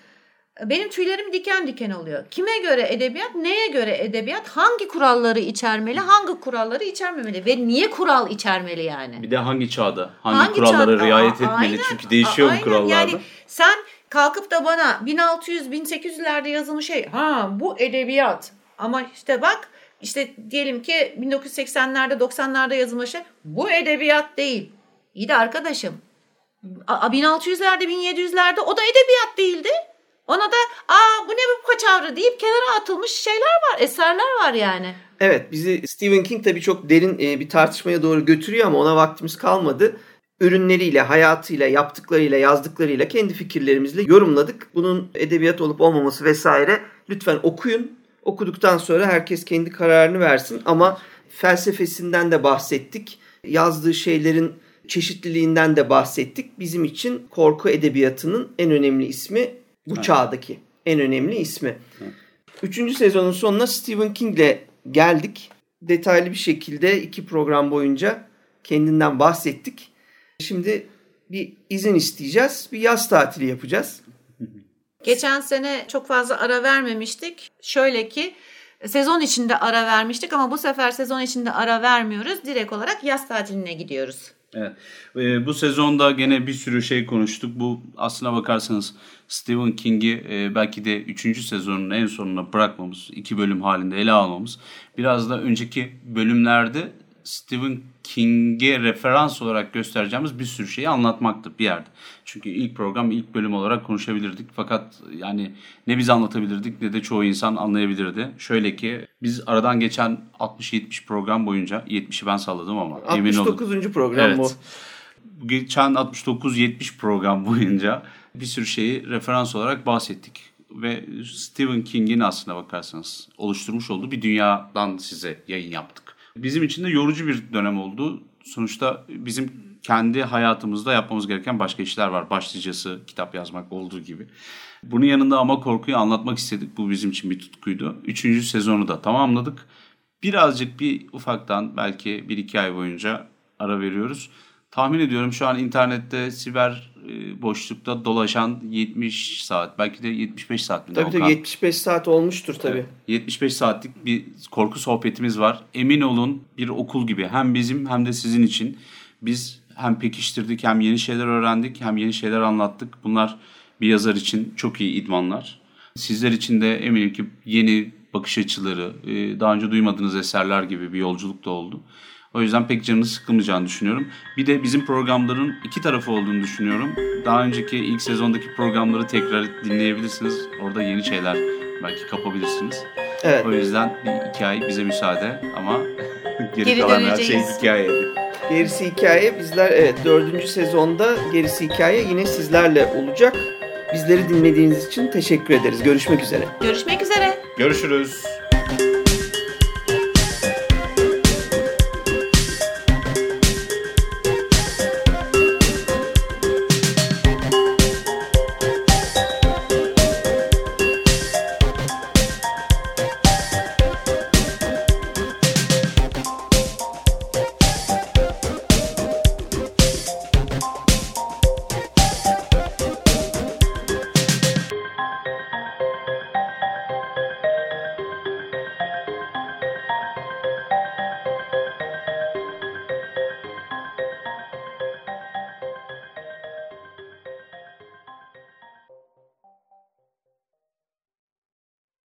benim tüylerim diken diken oluyor. Kime göre edebiyat, neye göre edebiyat, hangi kuralları içermeli, hangi kuralları içermemeli ve niye kural içermeli yani? Bir de hangi çağda, hangi, hangi kurallara çağda? riayet etmeli aynen, çünkü değişiyor aynen. bu kurallarda. Yani sen kalkıp da bana 1600-1800'lerde yazılmış şey, ha bu edebiyat ama işte bak işte diyelim ki 1980'lerde 90'larda yazılmış şey bu edebiyat değil. İyi de arkadaşım 1600'lerde 1700'lerde o da edebiyat değildi. Ona da aa bu ne bu paçavra deyip kenara atılmış şeyler var, eserler var yani. Evet bizi Stephen King tabii çok derin e, bir tartışmaya doğru götürüyor ama ona vaktimiz kalmadı. Ürünleriyle, hayatıyla, yaptıklarıyla, yazdıklarıyla kendi fikirlerimizle yorumladık. Bunun edebiyat olup olmaması vesaire lütfen okuyun okuduktan sonra herkes kendi kararını versin ama Felsefesinden de bahsettik. Yazdığı şeylerin çeşitliliğinden de bahsettik. Bizim için korku edebiyatının en önemli ismi bu evet. çağdaki en önemli ismi. Üçüncü sezonun sonuna Stephen King'le geldik. Detaylı bir şekilde iki program boyunca kendinden bahsettik. Şimdi bir izin isteyeceğiz. Bir yaz tatili yapacağız. Geçen sene çok fazla ara vermemiştik. Şöyle ki sezon içinde ara vermiştik ama bu sefer sezon içinde ara vermiyoruz. Direkt olarak yaz tatiline gidiyoruz. Evet. E, bu sezonda gene bir sürü şey konuştuk. Bu aslına bakarsanız Stephen King'i e, belki de 3. sezonun en sonuna bırakmamız, iki bölüm halinde ele almamız biraz da önceki bölümlerde Stephen King'e referans olarak göstereceğimiz bir sürü şeyi anlatmaktı bir yerde. Çünkü ilk program ilk bölüm olarak konuşabilirdik. Fakat yani ne biz anlatabilirdik ne de çoğu insan anlayabilirdi. Şöyle ki biz aradan geçen 60-70 program boyunca 70'i ben salladım ama 69. emin olun. program evet. bu. Geçen 69-70 program boyunca bir sürü şeyi referans olarak bahsettik ve Stephen King'in aslına bakarsanız oluşturmuş olduğu bir dünyadan size yayın yaptık. Bizim için de yorucu bir dönem oldu. Sonuçta bizim kendi hayatımızda yapmamız gereken başka işler var. Başlıcası kitap yazmak olduğu gibi. Bunun yanında ama korkuyu anlatmak istedik. Bu bizim için bir tutkuydu. Üçüncü sezonu da tamamladık. Birazcık bir ufaktan belki bir iki ay boyunca ara veriyoruz. Tahmin ediyorum şu an internette siber boşlukta dolaşan 70 saat belki de 75 saat mi? Tabii tabii 75 saat olmuştur tabii. Evet, 75 saatlik bir korku sohbetimiz var. Emin olun bir okul gibi hem bizim hem de sizin için biz hem pekiştirdik hem yeni şeyler öğrendik hem yeni şeyler anlattık. Bunlar bir yazar için çok iyi idmanlar. Sizler için de eminim ki yeni bakış açıları, e, daha önce duymadığınız eserler gibi bir yolculuk da oldu. O yüzden pek canınız sıkılmayacağını düşünüyorum. Bir de bizim programların iki tarafı olduğunu düşünüyorum. Daha önceki ilk sezondaki programları tekrar dinleyebilirsiniz. Orada yeni şeyler belki kapabilirsiniz. Evet. O yüzden bir iki ay bize müsaade ama geri, geri kalan her şey hikayeydi. Gerisi hikaye bizler evet dördüncü sezonda gerisi hikaye yine sizlerle olacak. Bizleri dinlediğiniz için teşekkür ederiz. Görüşmek üzere. Görüşmek üzere. Görüşürüz.